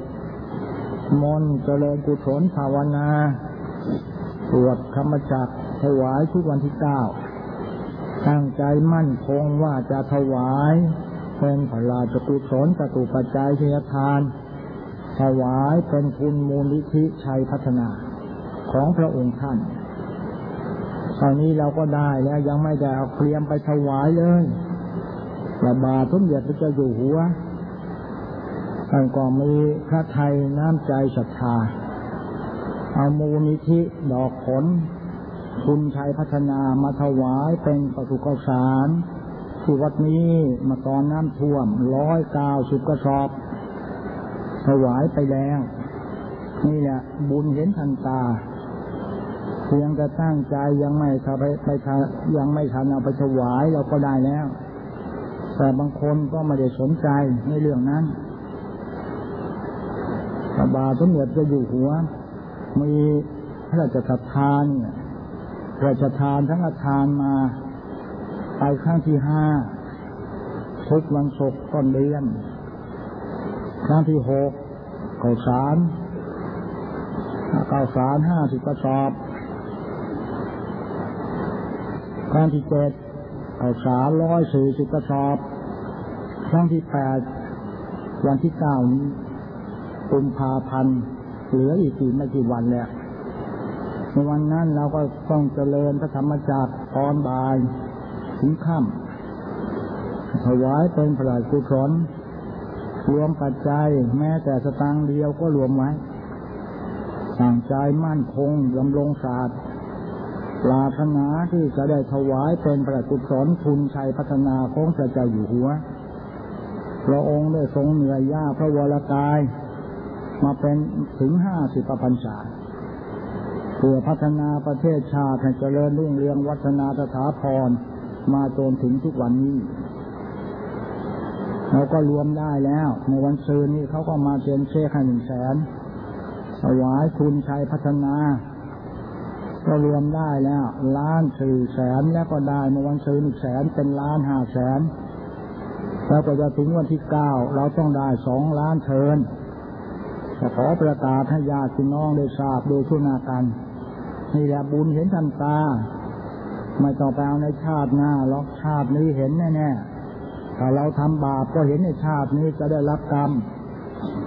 มนต์เจริญกุศลภาวนาสวดธรรมจักรถวายทุกวันที่เก้าตั้งใจมั่นคงว่าจะถวายเป็นพระราชกุศลจตุปัจจัยเททาน ถวายเป็นคุณมูลนิธิชัยพัฒนาของพระองค์ท่าน ตอนนี้เราก็ได้แล้วยังไม่ได้เอาเคลียมไปถวายเลยพระบาทสมเด็จพระเจ้าอยู่หัวท่านก็มีพระไทยน้ำใจศรัทธา เอามูลนิธิดอกผลคุณชัยพัฒนามาถวายเป็นประสุกสารที่วัดนี้มาตอนน้ำท่วมร้อยเก้าสิบกระสอบ ถวายไปแล้ว นี่แหละบุญเห็นทันตา เพียงจะตั้งใจยังไม่ทไปไปยังไม่ทันเอาไปถวายเราก็ได้แล้ว แต่บางคนก็ไม่ได้สนใจในเรื่องนั้นพระบาทสมเด็จจะอยู่หัว มีพระราชทานเนี่ยพระราชทานทั้งอาทานมาไปครั้งที่ห้าทุกวันศุกร์ต้นเดือนครั้งที่หกข้าวสารข้าวสารห้าสิบกระสอบ ครั้งที่เจ็ดข้าวสารร้อยสี่สิบกระสอบ ครั้งที่แปดวันที่เก้านี้กุมภาพันธ์เหลืออีกกี่ไม่กี่วันแล้วในวันนั้นเราก็ต้องเจริญพระธรรมจักรตอนบ่ายถึงค่ำถวายเป็นพระราชกุศลรวมปัจจัยแม้แต่สตางค์เดียวก็รวมไว้ตั้งใจมั่นคงดำรงศาสตร์ ปราถนาที่จะได้ถวายเป็นพระกุศลทุนชัยพัฒนาของพระเจ้าอยู่หัว พระองค์ได้ทรงเหนื่อยยากพระวรกาย มาเป็นถึงห้าสิบพรรษาเพื่อพัฒนาประเทศชาติให้เจริญรุ่งเรืองวัฒนาสถาพรมาจนถึงทุกวันนี้เราก็รวมได้แล้ว ในวันซื้อนี้เขาก็มาเซ็นเชคให้หนึ่งแสนถวายทุนชัยพัฒนา ก็รวมได้แล้วล้านสี่แสนแล้วก็ได้ในวันซื้อหนึ่งแสนเป็นล้านห้าแสนแล้วก็จะถึงวันที่เก้าเราต้องได้สองล้านเทินจะขอประกาศให้ญาติพี่น้องได้ทราบโดยทุนากันนี่แหละบุญเห็นทันตา ไม่ต้องไปเอาในชาติหน้าหรอกชาตินี้เห็นแน่ๆถ้าเราทำบาปก็เห็นในชาตินี้จะได้รับกรรม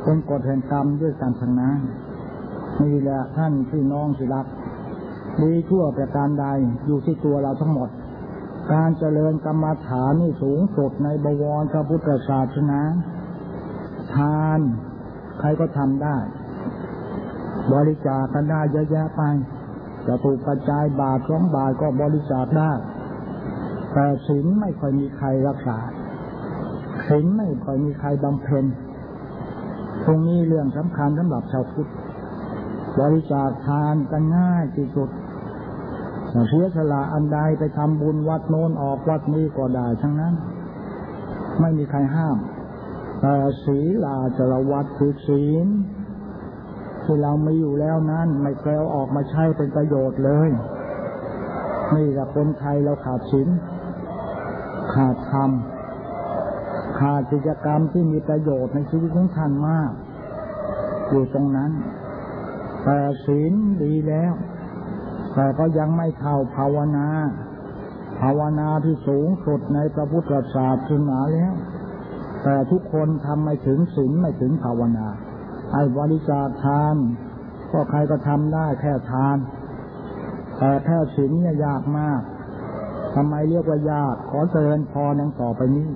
เป็นกฎแห่งกรรมด้วยกันทางนั้นนี่แหละท่านพี่น้องสิรัก ดีชั่วประการใดอยู่ที่ตัวเราทั้งหมด การเจริญกรรมฐานนี่สูงสุดในบวรพระพุทธศาสนา ทาน ใครก็ทำได้ บริจาคกันได้เยอะแยะไปจะถูกกระจายบาทสองบาทก็บริจาคได้ แต่ศีลไม่ค่อยมีใครรักษาศีลไม่ค่อยมีใครบำเพ็ญตรงนี้เรื่องสำคัญสำหรับชาวพุทธ บริจาคทานกันง่ายที่สุดเสียสละอันใดไปทำบุญวัดโน้นออกวัดนี้ก็ได้ทั้งนั้น ไม่มีใครห้ามแต่ศีลาจรวัดคือศีลที่เรามีอยู่แล้วนั้น ไม่เคยเอาออกมาใช้เป็นประโยชน์เลยนี่แหละคนไทยเราขาดศีลขาดธรรมขาดกิจกรรมที่มีประโยชน์ในชีวิตของท่านมาก อยู่ตรงนั้น แต่ศีลดีแล้ว แต่ก็ยังไม่เท่าภาวนา ภาวนาที่สูงสุดในพระพุทธศาสนาแล้ว แต่ทุกคนทำไม่ถึงศีลไม่ถึงภาวนา ไอ้บริจาคทาน ก็ใครก็ทำได้แค่ทาน แต่แค่ศีลเนี่ยยากมากทำไมเรียกว่ายาก ขอเตือนพอนังต่อไปนี้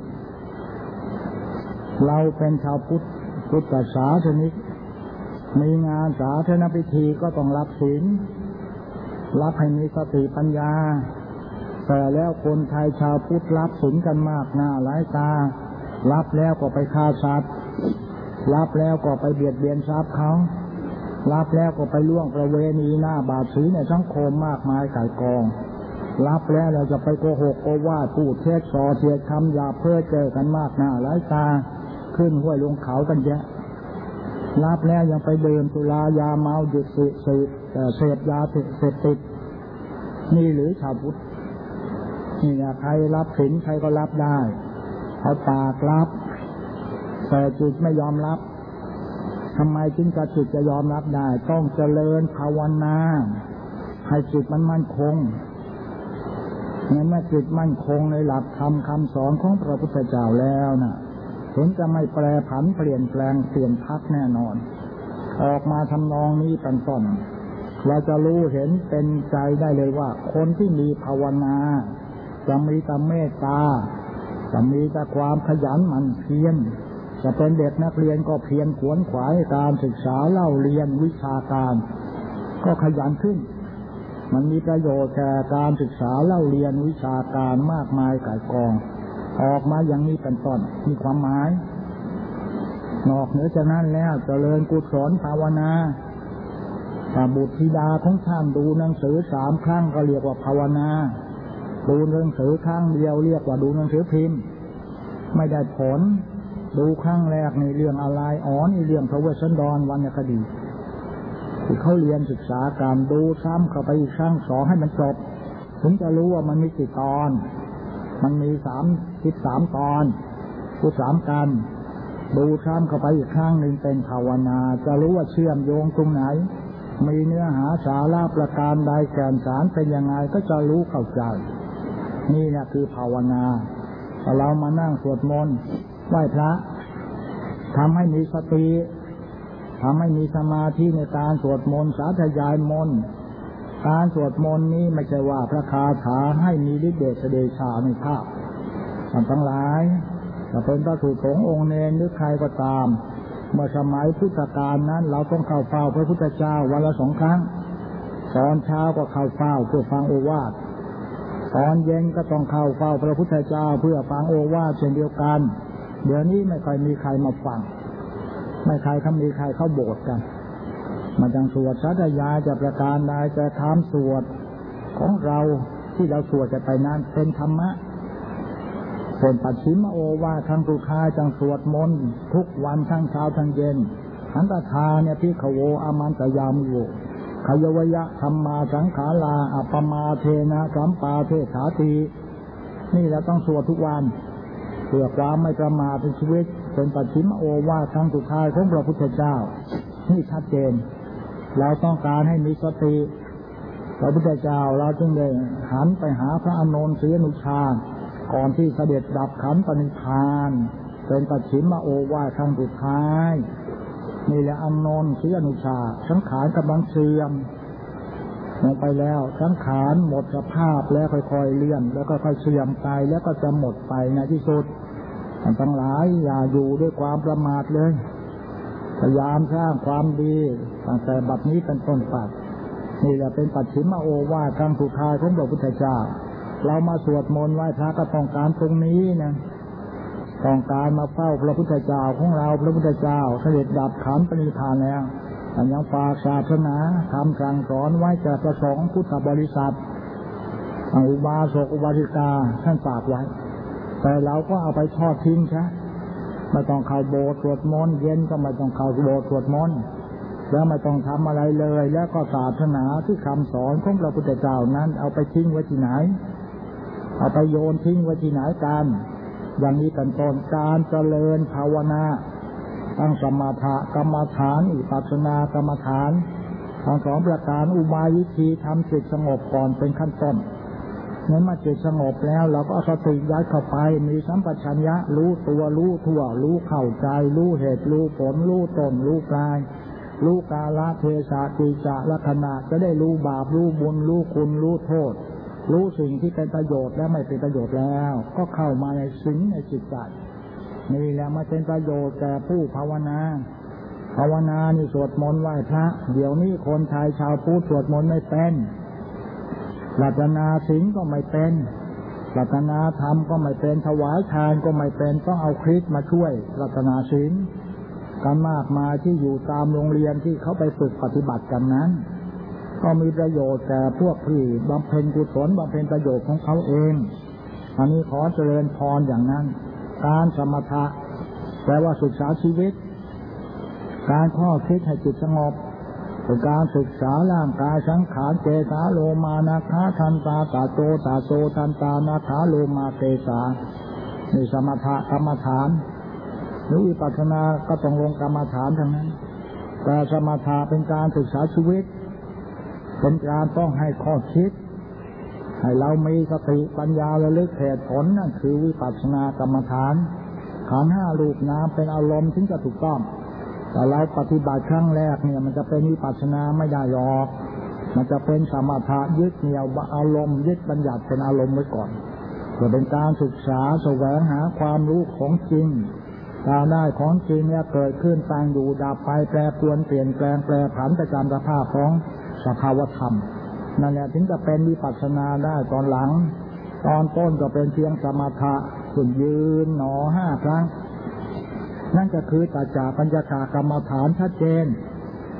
เราเป็นชาวพุทธพุทธศาสนิก มีงานสาธารณพิธีก็ต้องรับศีลรับให้มีสติปัญญา แต่แล้วคนไทยชาวพุทธรับศีลกันมากหน้าหลายตา รับแล้วก็ไปฆ่าสัตว์รับแล้วก็ไปเบียดเบียนทรัพย์เขา รับแล้วก็ไปล่วงประเวณีหน้าบาปศีลในสังคมมากมายก่กอง รับแล้วเราจะไปโกหกโกว่าพูดเท็จส่อเสียดคำหยาเพื่อเจอกันมากหน้าหลายตา ขึ้นห้วยลงเขากันเยอะ รับแล้วยังไปเดื่มสุรายาเมาหยุดสิสิเสพยาเสพติดนี่หรือชาวพุทธนี่นะใครรับศีลใครก็รับได้เอาปากรับแต่จิตไม่ยอมรับทำไมจึงจะจิตจะยอมรับได้ ต้องเจริญภาวนาให้จิตมันมั่นคงงั้นเมื่อจิตมั่นคงในหลักธรรมคำสอนของพระพุทธเจ้าแล้วนะ่ะ ถึงจะไม่แปรผันเปลี่ยนแปลงเปลี่ยนพักแน่นอน ออกมาทำนองนี้เป็นต้นเราจะรู้เห็นเป็นใจได้เลยว่า คนที่มีภาวนา จะมีแต่เมตตา จะมีแต่ความขยันหมั่นเพียรจะเป็นเด็กนักเรียนก็เพียรขวนขวายการศึกษาเล่าเรียนวิชาการ ก็ขยันขึ้น มันมีประโยชน์แก่การศึกษาเล่าเรียนวิชาการมากมายก่ายกอง ออกมาอย่างนี้เป็นต้นมีความหมาย นอกเหนือจากนั้นแล้วจเจริญกุศลภาวนาถ้าบุตรธิดาของท่านดูหนังสือสามครั้งก็เรียกว่าภาวนา ดูหนังสือครั้งเดียวเรียกว่าดูหนังสือพิมพ์ ไม่ได้ผล ดูครั้งแรกในเรื่องอะไรอ๋อนี่เรื่องพระเวสสันดรวรรณคดีที่เขาเรียนศึกษาการดูซ้ำเข้าไปอีกครั้งสองให้มันจบถึงจะรู้ว่ามันมีกี่ตอน มันมีสามสิบสามตอนพูดสามกันดูซ้ำเข้าไปอีกครั้งหนึ่งเป็นภาวนา จะรู้ว่าเชื่อมโยงตรงไหน มีเนื้อหาสาระประการใดแก่นสารเป็นยังไงก็จะรู้เข้าใจ นี่นะคือภาวนาเรามานั่งสวดมนต์ไหว้พระทำให้มีสติทำให้มีสมาธิในการสวดมนต์สาธยายมนต์ การสวดมนต์นี้ไม่ใช่ว่าพระคาถาให้มีฤทธิ์เดชเดชาในภาพท่านทั้งหลายจะเป็นพระสุสงฆ์องค์เนรหรือใครก็ตาม เมื่อสมัยพุทธกาลนั้น เราต้องเข้าเฝ้าพระพุทธเจ้าวันละสองครั้ง ตอนเช้าก็เข้าเฝ้าเพื่อฟังโอวาท ตอนเย็นก็ต้องเข้าเฝ้าพระพุทธเจ้าเพื่อฟังโอวาทเช่นเดียวกัน เดี๋ยวนี้ไม่ค่อยมีใครมาฟัง ไม่ใครเขามีใครเข้าโบสถ์กัน มันจังสวดสัตยาจะประการใดจะทำสวดของเราที่เราสวดจะไปนั้นเป็นธรรมะผลปัจฉิมโอวาทางสุขายจังสวดมนต์ทุกวันทั้งเช้าทั้งเย็นขันตทาเนี่ยพิขโวอามันตยามโวขยวยะธรรมาสังขาราอัปมาเทนะสัมปาเทสาตีนี่เราต้องสวดทุกวันเพื่อความไม่ประมาทในชีวิต เป็นปัจฉิมโอวาทครั้งสุดท้ายของพระพุทธเจ้า นี่ชัดเจน เราต้องการให้มีสติพระพุทธเจ้าเราจึงได้หันไปหาพระอานนท์ศรีอนุชา ก่อนที่เสด็จดับขันปณิพานเป็นปัจฉิมโอวาทครั้งสุดท้ายนี่แหละอานนท์ศรีอนุชา สังขารกำลังเสื่อมลงไปแล้วสังขารหมดสภาพแล้วค่อยๆเลื่อน แล้วก็ค่อยเสื่อมไปแล้วก็จะหมดไปในที่สุดทั้งหลายอย่าอยู่ด้วยความประมาทเลย พยายามสร้างความดี ตั้งแต่บัดนี้เป็นต้นไปนี่แหละเป็นปัจฉิมโอวาทครั้งสุดท้ายของพระพุทธเจ้า เรามาสวดมนต์ไหว้พระก็ต้องการตรงนี้นะต้องการมาเฝ้าพระพุทธเจ้าของเราพระพุทธเจ้าเสด็จดับขันปณิธานแล้วแต่ยังฝากศาสนาทำสั่งสอนไว้แก่ประสงค์พุทธบริษัทอุบาสกอุบาสิกาท่านฝากไว้ แต่เราก็เอาไปทอดทิ้งใช่ไม่ต้องเข้าโบสถ์สวดมนต์เย็นก็ไม่ต้องเข้าโบสถ์สวดมนต์ แล้วไม่ต้องทำอะไรเลย แล้วก็ศาสนาที่คำสอนของพระพุทธเจ้านั้น เอาไปทิ้งไว้ที่ไหน เอาไปโยนทิ้งไว้ที่ไหนกันอย่างนี้เป็นต้นการเจริญภาวนาทั้งสมถะกรรมฐานอิปัสนากรรมฐานทั้งสองประการอุบายวิธีทำจิตสงบก่อนเป็นขั้นต้นนั้นมาจิตสงบแล้ว เราก็เอาสติยัดเข้าไป มีสัมปชัญญะรู้ตัวรู้ทั่ว รู้เข้าใจ รู้เหตุรู้ผลรู้ตนรู้ปลาย รู้กาลเทศะกิจาลักษณะจะได้รู้บาปรู้บุญรู้คุณรู้โทษ รู้สิ่งที่เป็นประโยชน์และไม่เป็นประโยชน์แล้ว ก็เข้ามาในสิ่งในจิตใจนี่แหละมาเป็นประโยชน์แก่ผู้ภาวนาภาวนานี่สวดมนต์ไหว้พระ เดี๋ยวนี้คนไทยชาวพุทธสวดมนต์ไม่เป็นรัตนาสิงก็ไม่เป็นรัตนาธรรมก็ไม่เป็นถวายทานก็ไม่เป็นต้องเอาคริสมาช่วยรัตนาสิง กันมากมายที่อยู่ตามโรงเรียนที่เขาไปฝึกปฏิบัติกันนั้น ก็มีประโยชน์แก่พวกที่บำเพ็ญกุศลบำเพ็ญประโยชน์ของเขาเอง อันนี้ขอเจริญพรอย่างนั้น การสมถะแปลว่าศึกษาชีวิต การข้อคิดให้จิตสงบเป็นการศึกษาร่างกายสังขารเจสาโลมานาคาทันตาตาโตตาโตทันตานาคาโลมาเตสาในสมถะกรรมฐาน หรือวิปัสสนาก็ต้องลงกรรมฐานทั้งนั้น แต่สมถะเป็นการศึกษาชีวิต เป็นการต้องให้ข้อคิด ให้เรามีสติปัญญาระลึกเหตุผลนั่นคือวิปัสสนากรรมฐาน ขันห้ารูปน้ำเป็นอารมณ์ถึงจะถูกต้อง แต่เราปฏิบัติครั้งแรกเนี่ย มันจะเป็นวิปัสสนาไม่ได้หรอก มันจะเป็นสมถะยึดเหนี่ยวอารมณ์ยึดบัญญัติเป็นอารมณ์ไว้ก่อนเพื่อเป็นการศึกษาแสวงหาความรู้ของจริง การได้ของจริงเนี่ยเกิดขึ้นตั้งอยู่ดับไปแปรปรวนเปลี่ยนแปลงแปรผันไปตามสภาพของสภาวธรรมนั่นแหละถึงจะเป็นวิปัสสนาได้ตอนหลัง ตอนต้นก็เป็นเพียงสมถะสุดยืนหนอห้าครั้ง นั่นก็คือตาจาปัญญากรรมฐานชัดเจน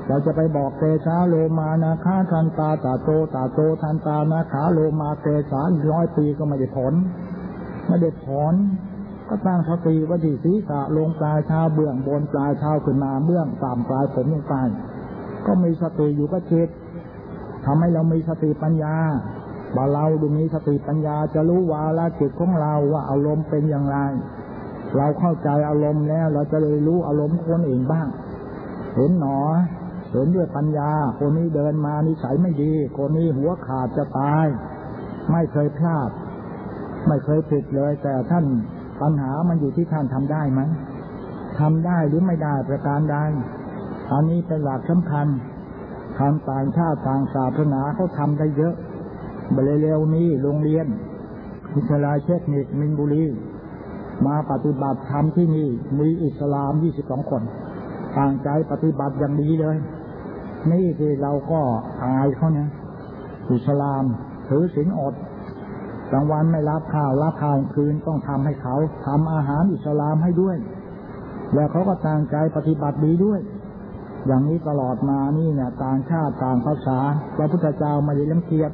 เราจะไปบอกเตชาโลมานาคาทันตาตาโตตาโตทันตานาขาโลมาเตสาร้อยปีก็ไม่ได้ผลไม่ได้ผล ก็ตั้งสติว่าที่ศีรษะลงปลายเท้าเบื้องบนปลายเท้าขึ้นมาเบื้องต่ำปลายผมลงไปก็มีสติอยู่ก็จิตทำให้เรามีสติปัญญาว่าเราดูมีสติปัญญาจะรู้วาละจิตของเราว่าอารมณ์เป็นอย่างไร เราเข้าใจอารมณ์แล้ว เราจะเลยรู้อารมณ์คนอื่นบ้าง เห็นหนอ เห็นด้วยปัญญา คนนี้เดินมานิสัยไม่ดี คนนี้หัวขาดจะตาย ไม่เคยพลาด ไม่เคยผิดเลย แต่ท่าน ปัญหามันอยู่ที่ท่านทำได้ไหมทำได้หรือไม่ได้ประการใดอันนี้เป็นหลักสำคัญทางต่างชาติต่างศาสนาเขาทำได้เยอะบริเร็วนี้โรงเรียนวิทยาลัยเทคนิคมินบุรี มาปฏิบัติธรรมที่นี่มีอิสลามยี่สิบสองคนต่างใจปฏิบัติอย่างดีเลย นี่ที่เราก็อายเขาเนี่ยอิสลามถือศีลอด กลางวันไม่รับข้าวรับข้าวคืนต้องทำให้เขาทำอาหารอิสลามให้ด้วย แล้วเขาก็ต่างใจปฏิบัติดีด้วย อย่างนี้ตลอดมานี่เนี่ย ต่างชาติต่างภาษาพระพุทธเจ้าไม่ได้ลังเกียจ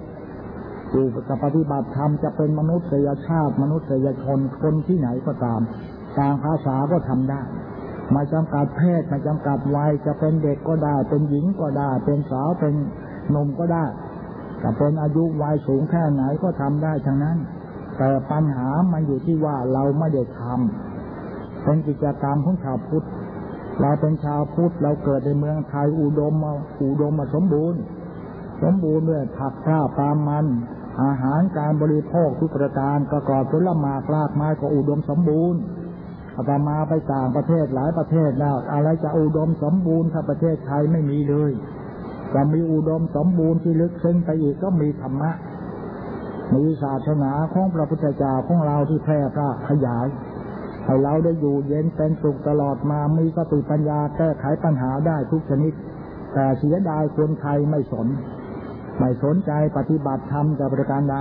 อยู่กับปฏิบัติธรรมจะเป็นมนุษยชาติมนุษยชนคนที่ไหนก็ตาม ต่างภาษาก็ทำได้ไม่จำกัดเพศไม่จำกัดวัยจะเป็นเด็กก็ได้ เป็นหญิงก็ได้ เป็นสาวเป็นหนุ่มก็ได้ จะเป็นอายุวัยสูงแค่ไหนก็ทำได้ทั้งนั้น แต่ปัญหามันอยู่ที่ว่าเราไม่ได้ทำเป็นกิจกรรมของชาวพุทธเราเป็นชาวพุทธเราเกิดในเมืองไทยอุดมมาอุดมมาสมบูรณ์ สมบูรณ์ด้วยผักข้าวปลามัน อาหารการบริโภคทุกประการประกอบผลไม้รากไม้ก็อุดมสมบูรณ์อาตมาไปต่างประเทศหลายประเทศแล้วอะไรจะอุดมสมบูรณ์ถ้าประเทศไทยไม่มีเลย จะมีอุดมสมบูรณ์ที่ลึกซึ้งไปอีกก็มีธรรมะ มีศาสนาของพระพุทธเจ้าของเราที่แพร่พระขยาย ให้เราได้อยู่เย็นเป็นสุขตลอดมา มีสติปัญญาแก้ไขปัญหาได้ทุกชนิด แต่เสียดายคนไทยไม่สน ไม่สนใจปฏิบัติธรรมกับประการใด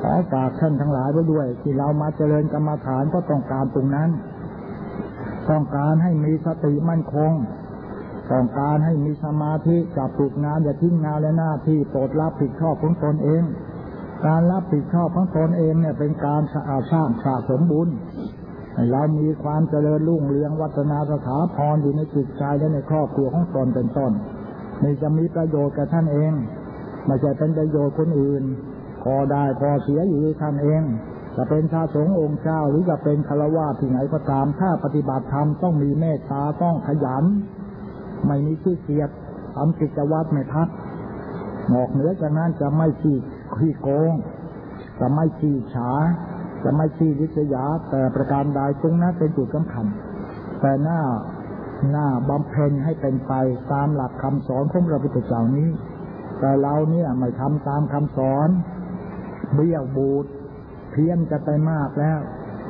ขอฝากท่านทั้งหลายไว้ด้วย ที่เรามาเจริญกรรมฐานก็ต้องการตรงนั้น ต้องการให้มีสติมั่นคง ต้องการให้มีสมาธิจับถูกงานอย่าทิ้งงานและหน้าที่โปรดรับผิดชอบของตนเอง การรับผิดชอบของตนเองเนี่ยเป็นการสะอาดสร้างสะสมบุญเรามีความเจริญรุ่งเรืองวัฒนาสถาพรอยู่ในจิตใจและในครอบครัวของตนเป็นต้นนี่จะมีประโยชน์กับท่านเองไม่ใช่เป็นประโยชน์คนอื่นก็ได้พอเสียอยู่ท่านเองจะเป็นชาสงฆ์องค์เจ้าหรือจะเป็นคารวะที่ไหนก็ตามถ้าปฏิบัติธรรมต้องมีเมตตาต้องขยัน ไม่มีขี้เกียจทำกิจวัตรไม่พักนอกเหนือจากนั้นจะไม่ขี้ขี้โกง จะไม่ขี้ฉา จะไม่ขี้วิทยา แต่ประการใดตรงนั้นเป็นจุดสำคัญ แต่หน้าหน้าบำเพ็ญให้เป็นไปตามหลักคำสอนของพระพุทธเจ้านี้ แต่เราเนี่ยไม่ทำตามคำสอน เบี้ยวบูดเพี้ยนจะไปมากแล้ว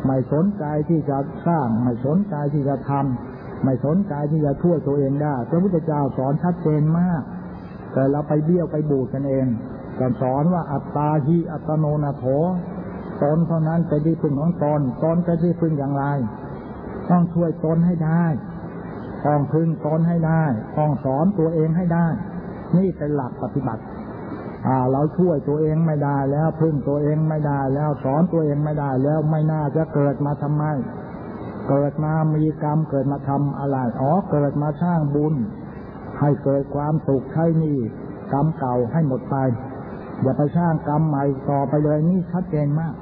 ไม่สนใจที่จะสร้าง ไม่สนใจที่จะทำ ไม่สนใจที่จะช่วยตัวเองได้ พระพุทธเจ้าสอนชัดเจนมาก แต่เราไปเบี้ยวไปบูดกันเองการสอนว่าอัตตาหิอัตโนนาโถตนเท่านั้นเป็นที่พึ่งของตนตนจะที่พึ่งอย่างไร ต้องช่วยตนให้ได้ต้องพึ่งตนให้ได้ต้องสอนตัวเองให้ได้ นี่เป็นหลักปฏิบัติอ่าเราช่วยตัวเองไม่ได้แล้วพึ่งตัวเองไม่ได้แล้วสอนตัวเองไม่ได้แล้วไม่น่าจะเกิดมาทำไม เกิดมามีกรรมเกิดมาทำอะไรอ๋อเกิดมาสร้างบุญ ให้เกิดความสุขใช้นี่กรรมเก่าให้หมดไป อย่าไปสร้างกรรมใหม่ต่อไปเลยนี่ชัดเจนมาก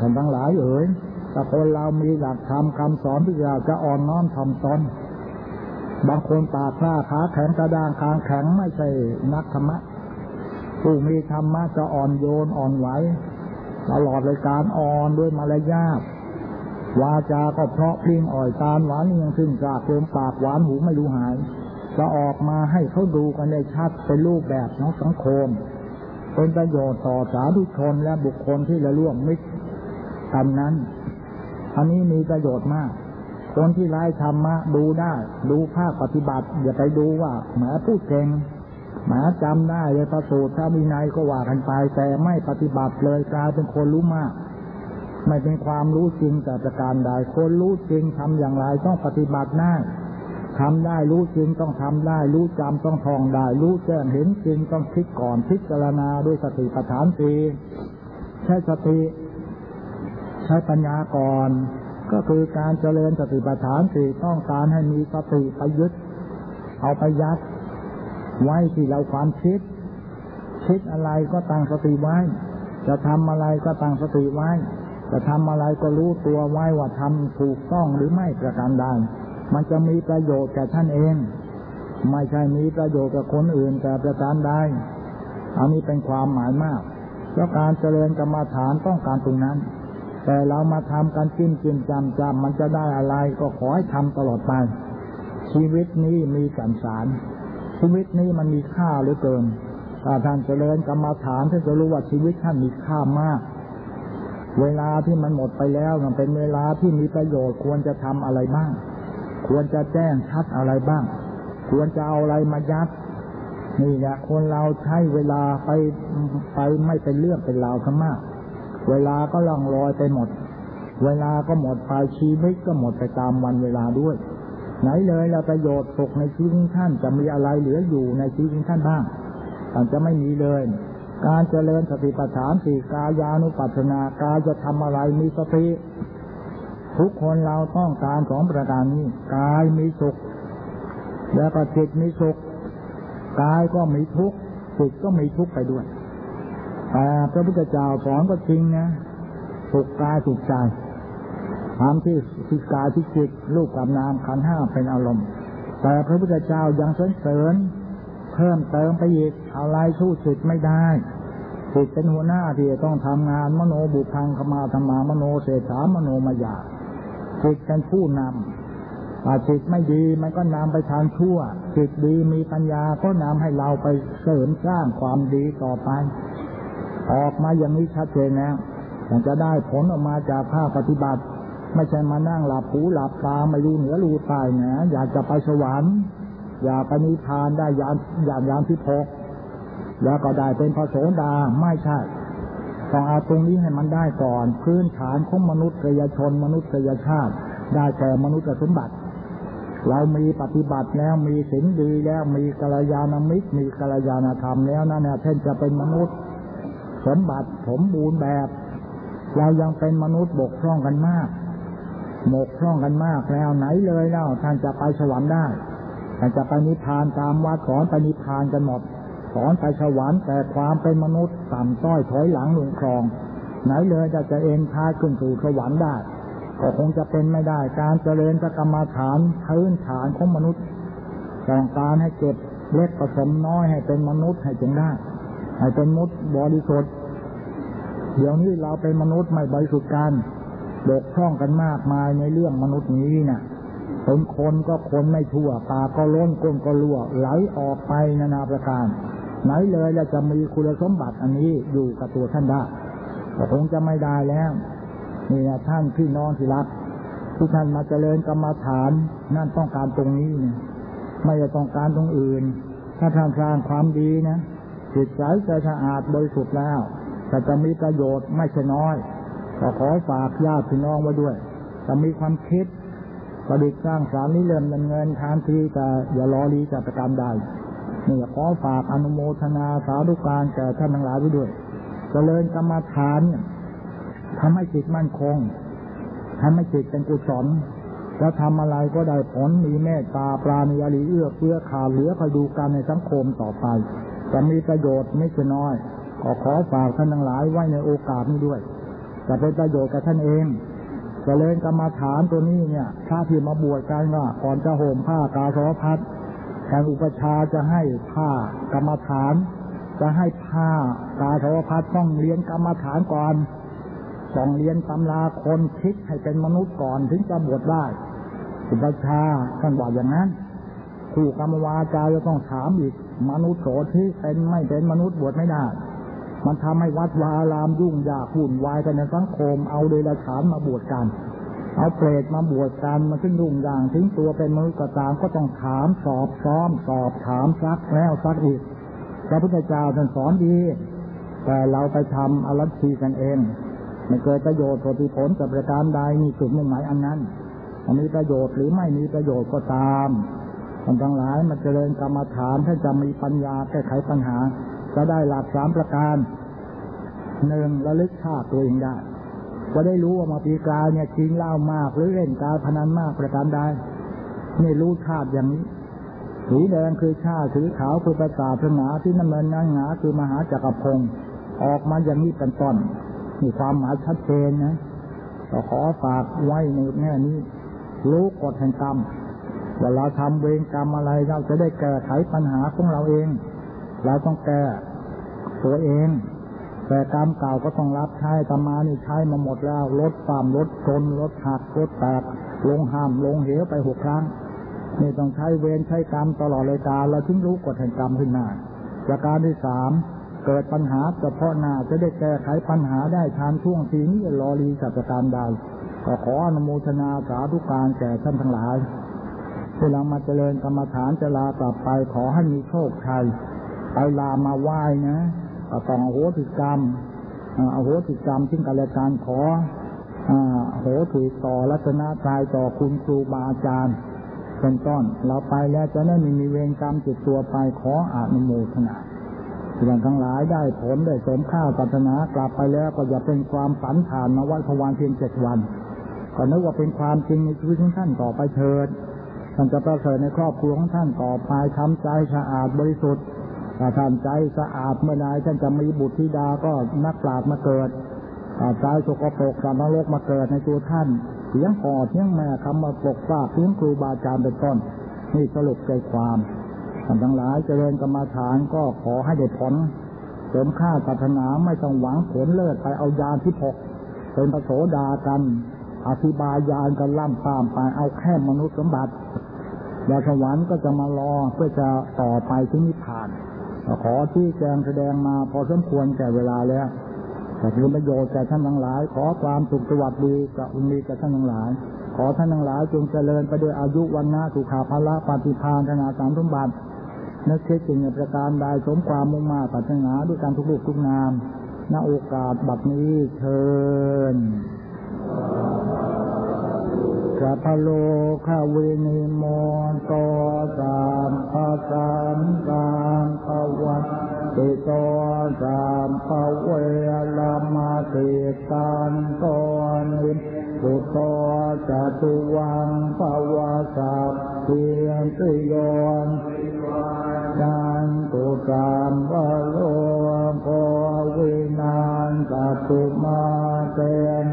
ท่านทั้งหลายเอ๋ยแต่คนเรามีหลักธรรมคำสอนที่อยากจะอ่อนน้อมทำตนบางคนปากพร่าขาแข็งกระด้างคางแข็งไม่ใช่นักธรรมะผู้มีธรรมะจะอ่อนโยนอ่อนไหวตลอดเลยการอ่อนด้วยมารยาท วาจาก็เพราะเพลิ้งอ่อยตาหวานยังขึ้นจากเติมปากหวานหูไม่รู้หาย จะออกมาให้เขาดูกันได้ชัดเป็นรูปแบบของสังคม เป็นประโยชน์ต่อสาธุชนและบุคคลที่ละล่วงมิตรกันนั้น อันนี้มีประโยชน์มาก คนที่ไล่ธรรมะดูได้ ดูภาคปฏิบัติ อย่าไปดูว่าแหมพูดเก่งหมาจำได้เลยพระสูตรพระวินัยก็ว่ากันไปแต่ไม่ปฏิบัติเลยกลายเป็นคนรู้มาก ไม่เป็นความรู้จริงแต่ประการใดคนรู้จริงทำอย่างไรต้องปฏิบัติหน้าทำได้รู้จริงต้องทำได้ รู้จำต้องท่องได้ รู้แจ้งเห็นจริงต้องคิดก่อนพิจารณาด้วยสติปัฏฐานสีใช้สติใช้ปัญญาก่อน ก็คือการเจริญสติปัฏฐานสีต้องการให้มีสติไปยึด เอาไปยัด ไว้ที่เราความคิด คิดอะไรก็ตั้งสติไว้ จะทำอะไรก็ตั้งสติไว้ จะทำอะไรก็รู้ตัวไว้ว่าทำถูกต้องหรือไม่ประการใดมันจะมีประโยชน์แก่ท่านเอง ไม่ใช่มีประโยชน์กับคนอื่นแต่ประการใดอันนี้เป็นความหมายมากเพราะการเจริญกรรมาฐานต้องการตรงนั้น แต่เรามาทำกันจิ้มจิ้มจำจำมันจะได้อะไรก็ขอให้ทำตลอดไป ชีวิตนี้มีสังสาร ชีวิตนี้มันมีค่าเหลือเกินถ้าท่านเจริญกรรมาฐานท่านจะรู้ว่าชีวิตท่านมีค่ามาก เวลาที่มันหมดไปแล้วมันเป็นเวลาที่มีประโยชน์ควรจะทำอะไรบ้าง ควรจะแจ้งชัดอะไรบ้าง ควรจะเอาอะไรมายัดนี่แหละคนเราใช้เวลาไปไปไม่เป็นเรื่องเป็นราวซะมาก เวลาก็ล่องลอยไปหมด เวลาก็หมดไปชีวิตก็หมดไปตามวันเวลาด้วย ไหนเลยแล้วประโยชน์ตกในชีวิตท่านจะมีอะไรเหลืออยู่ในชีวิตท่านบ้างท่านจะไม่มีเลย การเจริญสติปัฏฐานสี่กายานุปัสสนากายจะทำอะไรมีสติทุกคนเราต้องการสองประการนี้ กายมีสุข แล้วก็จิตมีสุข กายก็มีทุกข์จิตก็มีทุกข์ไปด้วยแต่พระพุทธเจ้าสอนก็จริงนะสุขกายสุขใจความที่สิกายที่จิตรูปกับนามขันห้าเป็นอารมณ์ แต่พระพุทธเจ้ายังสรรเสริญ พิ่มเติมไปอีกอะไรสู้จิตไม่ได้จิตเป็นหัวหน้าที่ต้องทำงานมโนบุพังขมาธรรมามโนเศรษฐามโนมายาจิตเป็นผู้นำถ้าจิตไม่ดีมันก็นำไปทางชั่ว จิตดีมีปัญญาก็นำให้เราไปเสริมสร้างความดีต่อไป ออกมาอย่างนี้ชัดเจนแล้วจะได้ผลออกมาจากภาคปฏิบัติ ไม่ใช่มานั่งหลับหูหลับตาไม่รู้เหนือรู้ใต้นะอยากจะไปสวรรค์ อยากไปนิพพานได้ยานยานยานที่พกแล้วก็ได้เป็นพระโสดาไม่ใช่ต้องเอาตรงนี้ให้มันได้ก่อน พื้นฐานของมนุษยชน มนุษยชาติ ได้แต่มนุษย์สมบัติ เรามีปฏิบัติแล้วมีสิ่งดีแล้วมีกัลยาณมิตร มีกัลยาณธรรมแล้วนั่นเนี่ยท่านจะเป็นมนุษย์ สมบัติสมบูรณ์แบบ เรายังเป็นมนุษย์บกพร่องกันมาก หมกพร่องกันมากแล้วไหนเลยแล้วท่านจะไปสวรรค์ได้ แต่จะไปนิพพานตามวัดสอนไปนิพพานกันหมดสอนไปสวรรค์แต่ความเป็นมนุษย์ต่ำต้อยถอยหลังลงคลอง ไหนเลยจะจะเอ็นท้ายขึ้นสู่สวรรค์ได้ก็คงจะเป็นไม่ได้การเจริญกรรมฐานพื้นฐานของมนุษย์ต้องการให้เก็บเล็กผสมน้อยให้เป็นมนุษย์ให้จงได้ให้เป็นมนุษย์บริสุทธิ์เดี๋ยวนี้เราเป็นมนุษย์ไม่บริสุทธิ์กันบกพร่องกันมากมายในเรื่องมนุษย์นี้นะ่ะ เป็นคนก็คนไม่ทั่วตาก็ล้นก้นก็รั่วไหลออกไปนานาประการ ไหนเลยแล้วจะมีคุณสมบัติอันนี้อยู่กับตัวท่านได้คงจะไม่ได้แล้วนี่นะท่านพี่น้องที่รักทุกท่านมาเจริญกรรมฐานนั่นต้องการตรงนี้เนี่ย ไม่ได้ต้องการตรงอื่น ถ้าท่านสร้างความดีนะจิตใจจะสะอาดบริสุทธิ์แล้วแต่จะมีประโยชน์ไม่ใช่น้อยก็ขอฝากญาติพี่น้องไว้ด้วย จะมีความคิด ประดิษฐ์สร้างสารนี้เริ่มดำเนินทานทีแต่อย่ารอรีจะประการใดนี่ขอฝากอนุโมทนาสาธุการแก่ท่านทั้งหลายด้วยจเจริญกรรมฐานทำให้จิตมั่นคงทำให้จิตเป็นกุศลแล้วทำอะไรก็ได้ผลมีเมตตาปราณียรีเอื้อเฟื้อขาเหลือคอยดูกันในสังคมต่อไปจะมีประโยชน์ไม่ใช่น้อย ขอขอฝากท่านทั้งหลายไว้ในโอกาสนี้ด้วย จะเป็นประโยชน์กับท่านเอง เจริญกรรมาฐานตัวนี้เนี่ยถ้าที่มาบวชกันว่าก่อนจะห่มผ้ากาสาวพัดทางอุปชาจะให้ผ้ากรรมฐาน จะให้ผ้ากาสาวพัดต้องเรียนกรรมฐานก่อนต้องเรียนตำราคนคิดให้เป็นมนุษย์ก่อนถึงจะบวชได้ อุปชาท่านบอกอย่างนั้นผู้กรรมวาจาจะต้องถามอีกมนุษย์โสที่เป็นไม่เป็นมนุษย์บวชไม่ได้ มันทำให้วัดวาอารามยุ่งยากหุ่นวายกันในสังคม เอาเดรัจฉานมาบวชกัน เอาเปรตมาบวชกันมาซึ่งยุ่งยากถึงตัวเป็นมนุษย์ก็ตามก็ต้องถามสอบซ้อมสอบถามซักแล้วซักอีกพระพุทธเจ้าท่านสอนดี แต่เราไปทำอรัชีกันเองไม่เกิดประโยชน์ผลกับประการใดมีจุดมุ่งหมายอันนั้นมีประโยชน์หรือไม่มีประโยชน์ก็ตามคนทั้งหลายมาเจริญกรรมฐานถ้าจะมีปัญญาแก้ไขปัญหา จะได้หลักสามประการหนึ่งระลึกชาติตัวเองได้ก็ได้รู้ว่ามาปีกลาเนี่ยกินเหล้ามาก หรือเล่นการพนันมากประการใดนี่รู้ชาติอย่างนี้สีแดงคือชาติสีขาวคือประสาทนาที่น้ำเงินนั่งหนาคือมหาจักรพงศ์ออกมาอย่างนี้เป็นต้นมีความหมายชัดเจนนะก็ขอฝากไว้ในแง่นี้ รู้กฎแห่งกรรมเวลาทำเวรกรรมอะไรเราจะได้แก้ไขปัญหาของเราเอง เราต้องแก้ตัวเอง แต่กรรมเก่าก็ต้องรับใช้ตมานี่ใช้มาหมดแล้วรถตามรถชนรถหักรถแตกลงห้ามลงเหวไปหกครั้งนี่ต้องใช้เวรใช้กรรมตลอดเลยตาเราถึงรู้กฎแห่งกรรมขึ้นมาประการที่สามเกิดปัญหาเฉพาะหน้าจะได้แก้ไขปัญหาได้ทานช่วงทีนี้รอรีสัจการใดก็ขออนุโมทนาสาธุการแก่ท่านทั้งหลายเวลามาเจริญกรรมฐานจะลากลับไปขอให้มีโชคชัย ไปลามาไหว้นะต้องโหติกรรมอโหติกรรมซึ่งกันและการขอโหติต่อรัตนาใจต่อคุณครูบาอาจารย์เป็นต้น เราไปแล้วจะได้ไม่มีเวรกรรมจิตตัวไปขออานุโมทนาอย่างทั้งหลายได้ผลได้สมข้าวปัฒนากลับไปแล้วก็อย่าเป็นความฝันผ่านมาวัดพวานเพียงเจ็ดวันก็นึกว่าเป็นความจริงในชีวิตของท่านต่อไปเถิดท่านจะประเสริฐในครอบครัวของท่านต่อไปทำใจสะอาดบริสุทธิ์ ถ้าท่านใจสะอาดเมื่อใดท่านจะมีบุตรธิดาก็นักปราบมาเกิดใจสกปรกสัตว์นรกมาเกิดในตัวท่าน เสียงพ่อเสียงแม่คำมาปกป้าเสียงครูบาอาจารย์เป็นต้นนี่สรุปใจความท่านทั้งหลายเจริญกรรมาฐานก็ขอให้ได้ผลเสริมข้าศาสนาไม่ต้องหวังผลเลิศไปเอายาที่พกเป็นประโสดากัน อธิบายยานกันล่ำตามไปเอาแค่มนุษย์สมบัติยาสวรรค์ก็จะมารอเพื่อจะต่อไปที่นิพพาน ขอที่แจงแสดงมาพอสมควรแก่เวลาแล้วแต่คือประโยชน์แก่ท่านทั้งหลาย ขอความสุขสวัสดีกับอุนีแก่ท่านทั้งหลาย ขอท่านทั้งหลายจงเจริญไปด้วยอายุวันนาสุขาภละปฏิภาณธนาสามสมบัตินึกคิดสิ่งประการใดสมความมุ่งมาปรารถนาด้วยการทุกลูกทุกนามณโอกาสบัดนี้เชิญ สัพพะโรคะวินิมุตโต สัพพะสันตาปะวัชชิโตสัพพะเวระมะติกกันโตนิพพุโต จะ ตุวัง ภะวะ สัพพีติโยยันตุกรรมวโลภวินานสัตุมาเตน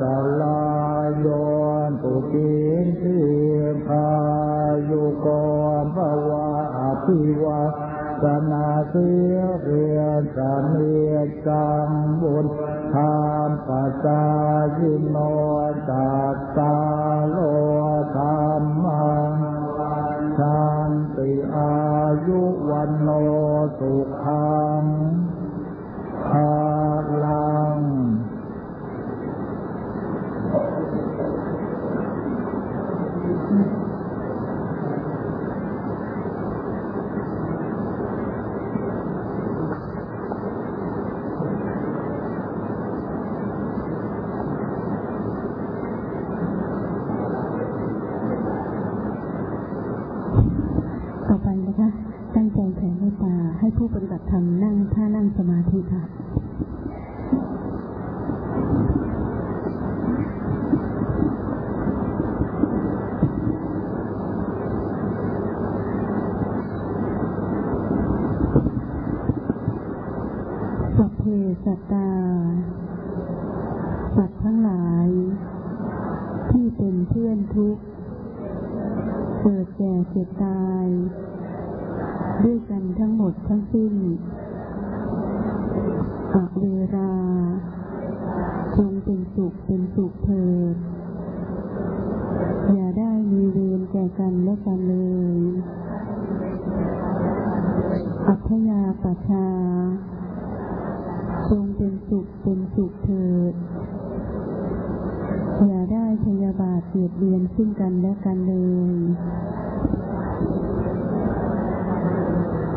วันตลายโยนตุกินทิพายุโกภาวะอภิวะสนาเสียเรียนสามีจังบุญทามปัจจายิโนตัสตาโลธรรมังชันติอายุวันโนสุขังภาลังต่อไปนะคะ ตั้งใจแผ่เมตตา ให้ผู้ปฏิบัติธรรมนั่งท่านั่งสมาธิค่ะสัพเพสัตตาสัตว์ทั้งหลาย ที่เป็นเพื่อนทุกข์เกิดแก่เจ็บตาย ด้วยกันทั้งหมดทั้งสิ้นอเวราจงเป็นสุขเป็นสุขเถิด อย่าได้มีเวรแก่กันและกันเลย อัพยาปชา จงเป็นสุขเป็นสุขเถิด อย่าได้พยาบาทเบียดเบียนซึ่งกันและกันเลย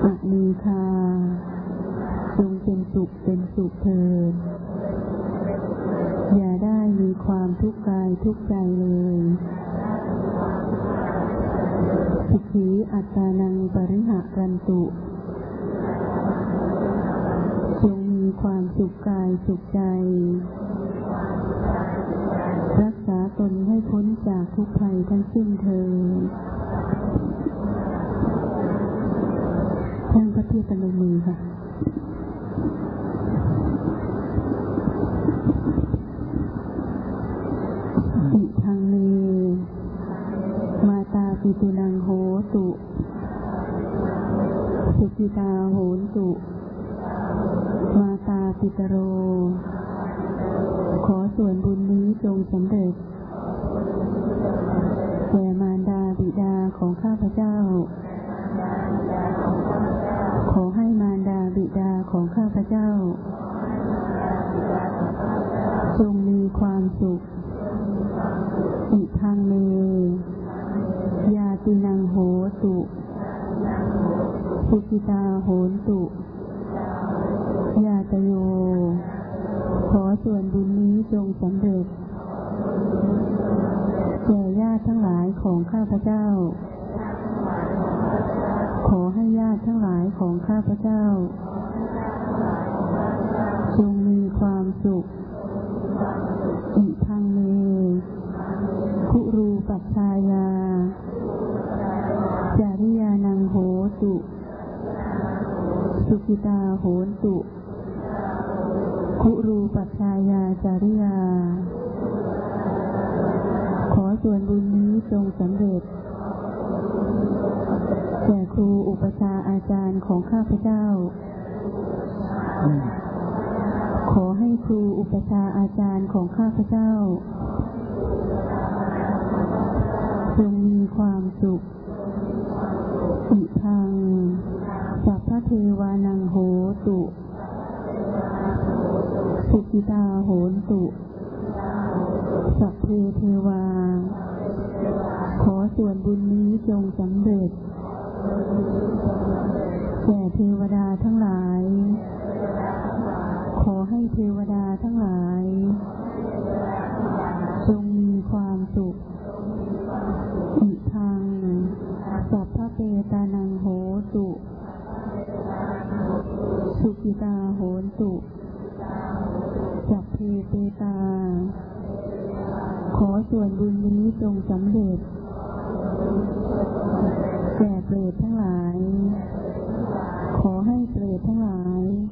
อมีคาจงเป็นสุขเป็นสุขเถิดอย่าได้มีความทุกข์กายทุกข์ใจเลยสิกขีอัตานังปริหะรันตุจงมีความสุขกายสุขใจ รักษาตนให้พ้นจากทุกภัยทั้งสิ้นเถิด นั่งพระเพียรพนมมือค่ะอิทังเลมาตาปิตุนังโหตุสุกิตาโหนตุ มาตาปิตโร ขอส่วนบุญนี้จงสำเร็จแก่มารดาบิดาของข้าพเจ้า ขอให้มารดาบิดาของข้าพเจ้า จงมีความสุข อิทังเม ยาตินังโหตุสุกิตาโหนตุ ยาตโย ขอส่วนบุญนี้จงสำเร็จแก่ญาติทั้งหลายของข้าพเจ้า ขอให้ญาติทั้งหลายของข้าพเจ้า จงมีความสุข อิทังเมคุรูปัชชายา จาริยานังโหตุ สุกิตาโหนตุ คุรูปัชชายาจาริยา ขอส่วนบุญนี้จงสำเร็จ แก่ครูอุปชาอาจารย์ของข้าพเจ้า ขอให้ครูอุปชาอาจารย์ของข้าพเจ้าจงมีความสุขอิทังสัพพะเทวานังโหตุ สุกิตาโหนตุ สัพเพเทวา ขอส่วนบุญนี้จงสำเร็จ แก่เทวดาทั้งหลาย ขอให้เทวดาทั้งหลาย จงมีความสุขอิทังสัพพะเปตานังโหตุ สุกิตาโหตุสัพเพเปตา ขอส่วนบุญนี้จงสำเร็จ แก่เปรตทั้งหลาย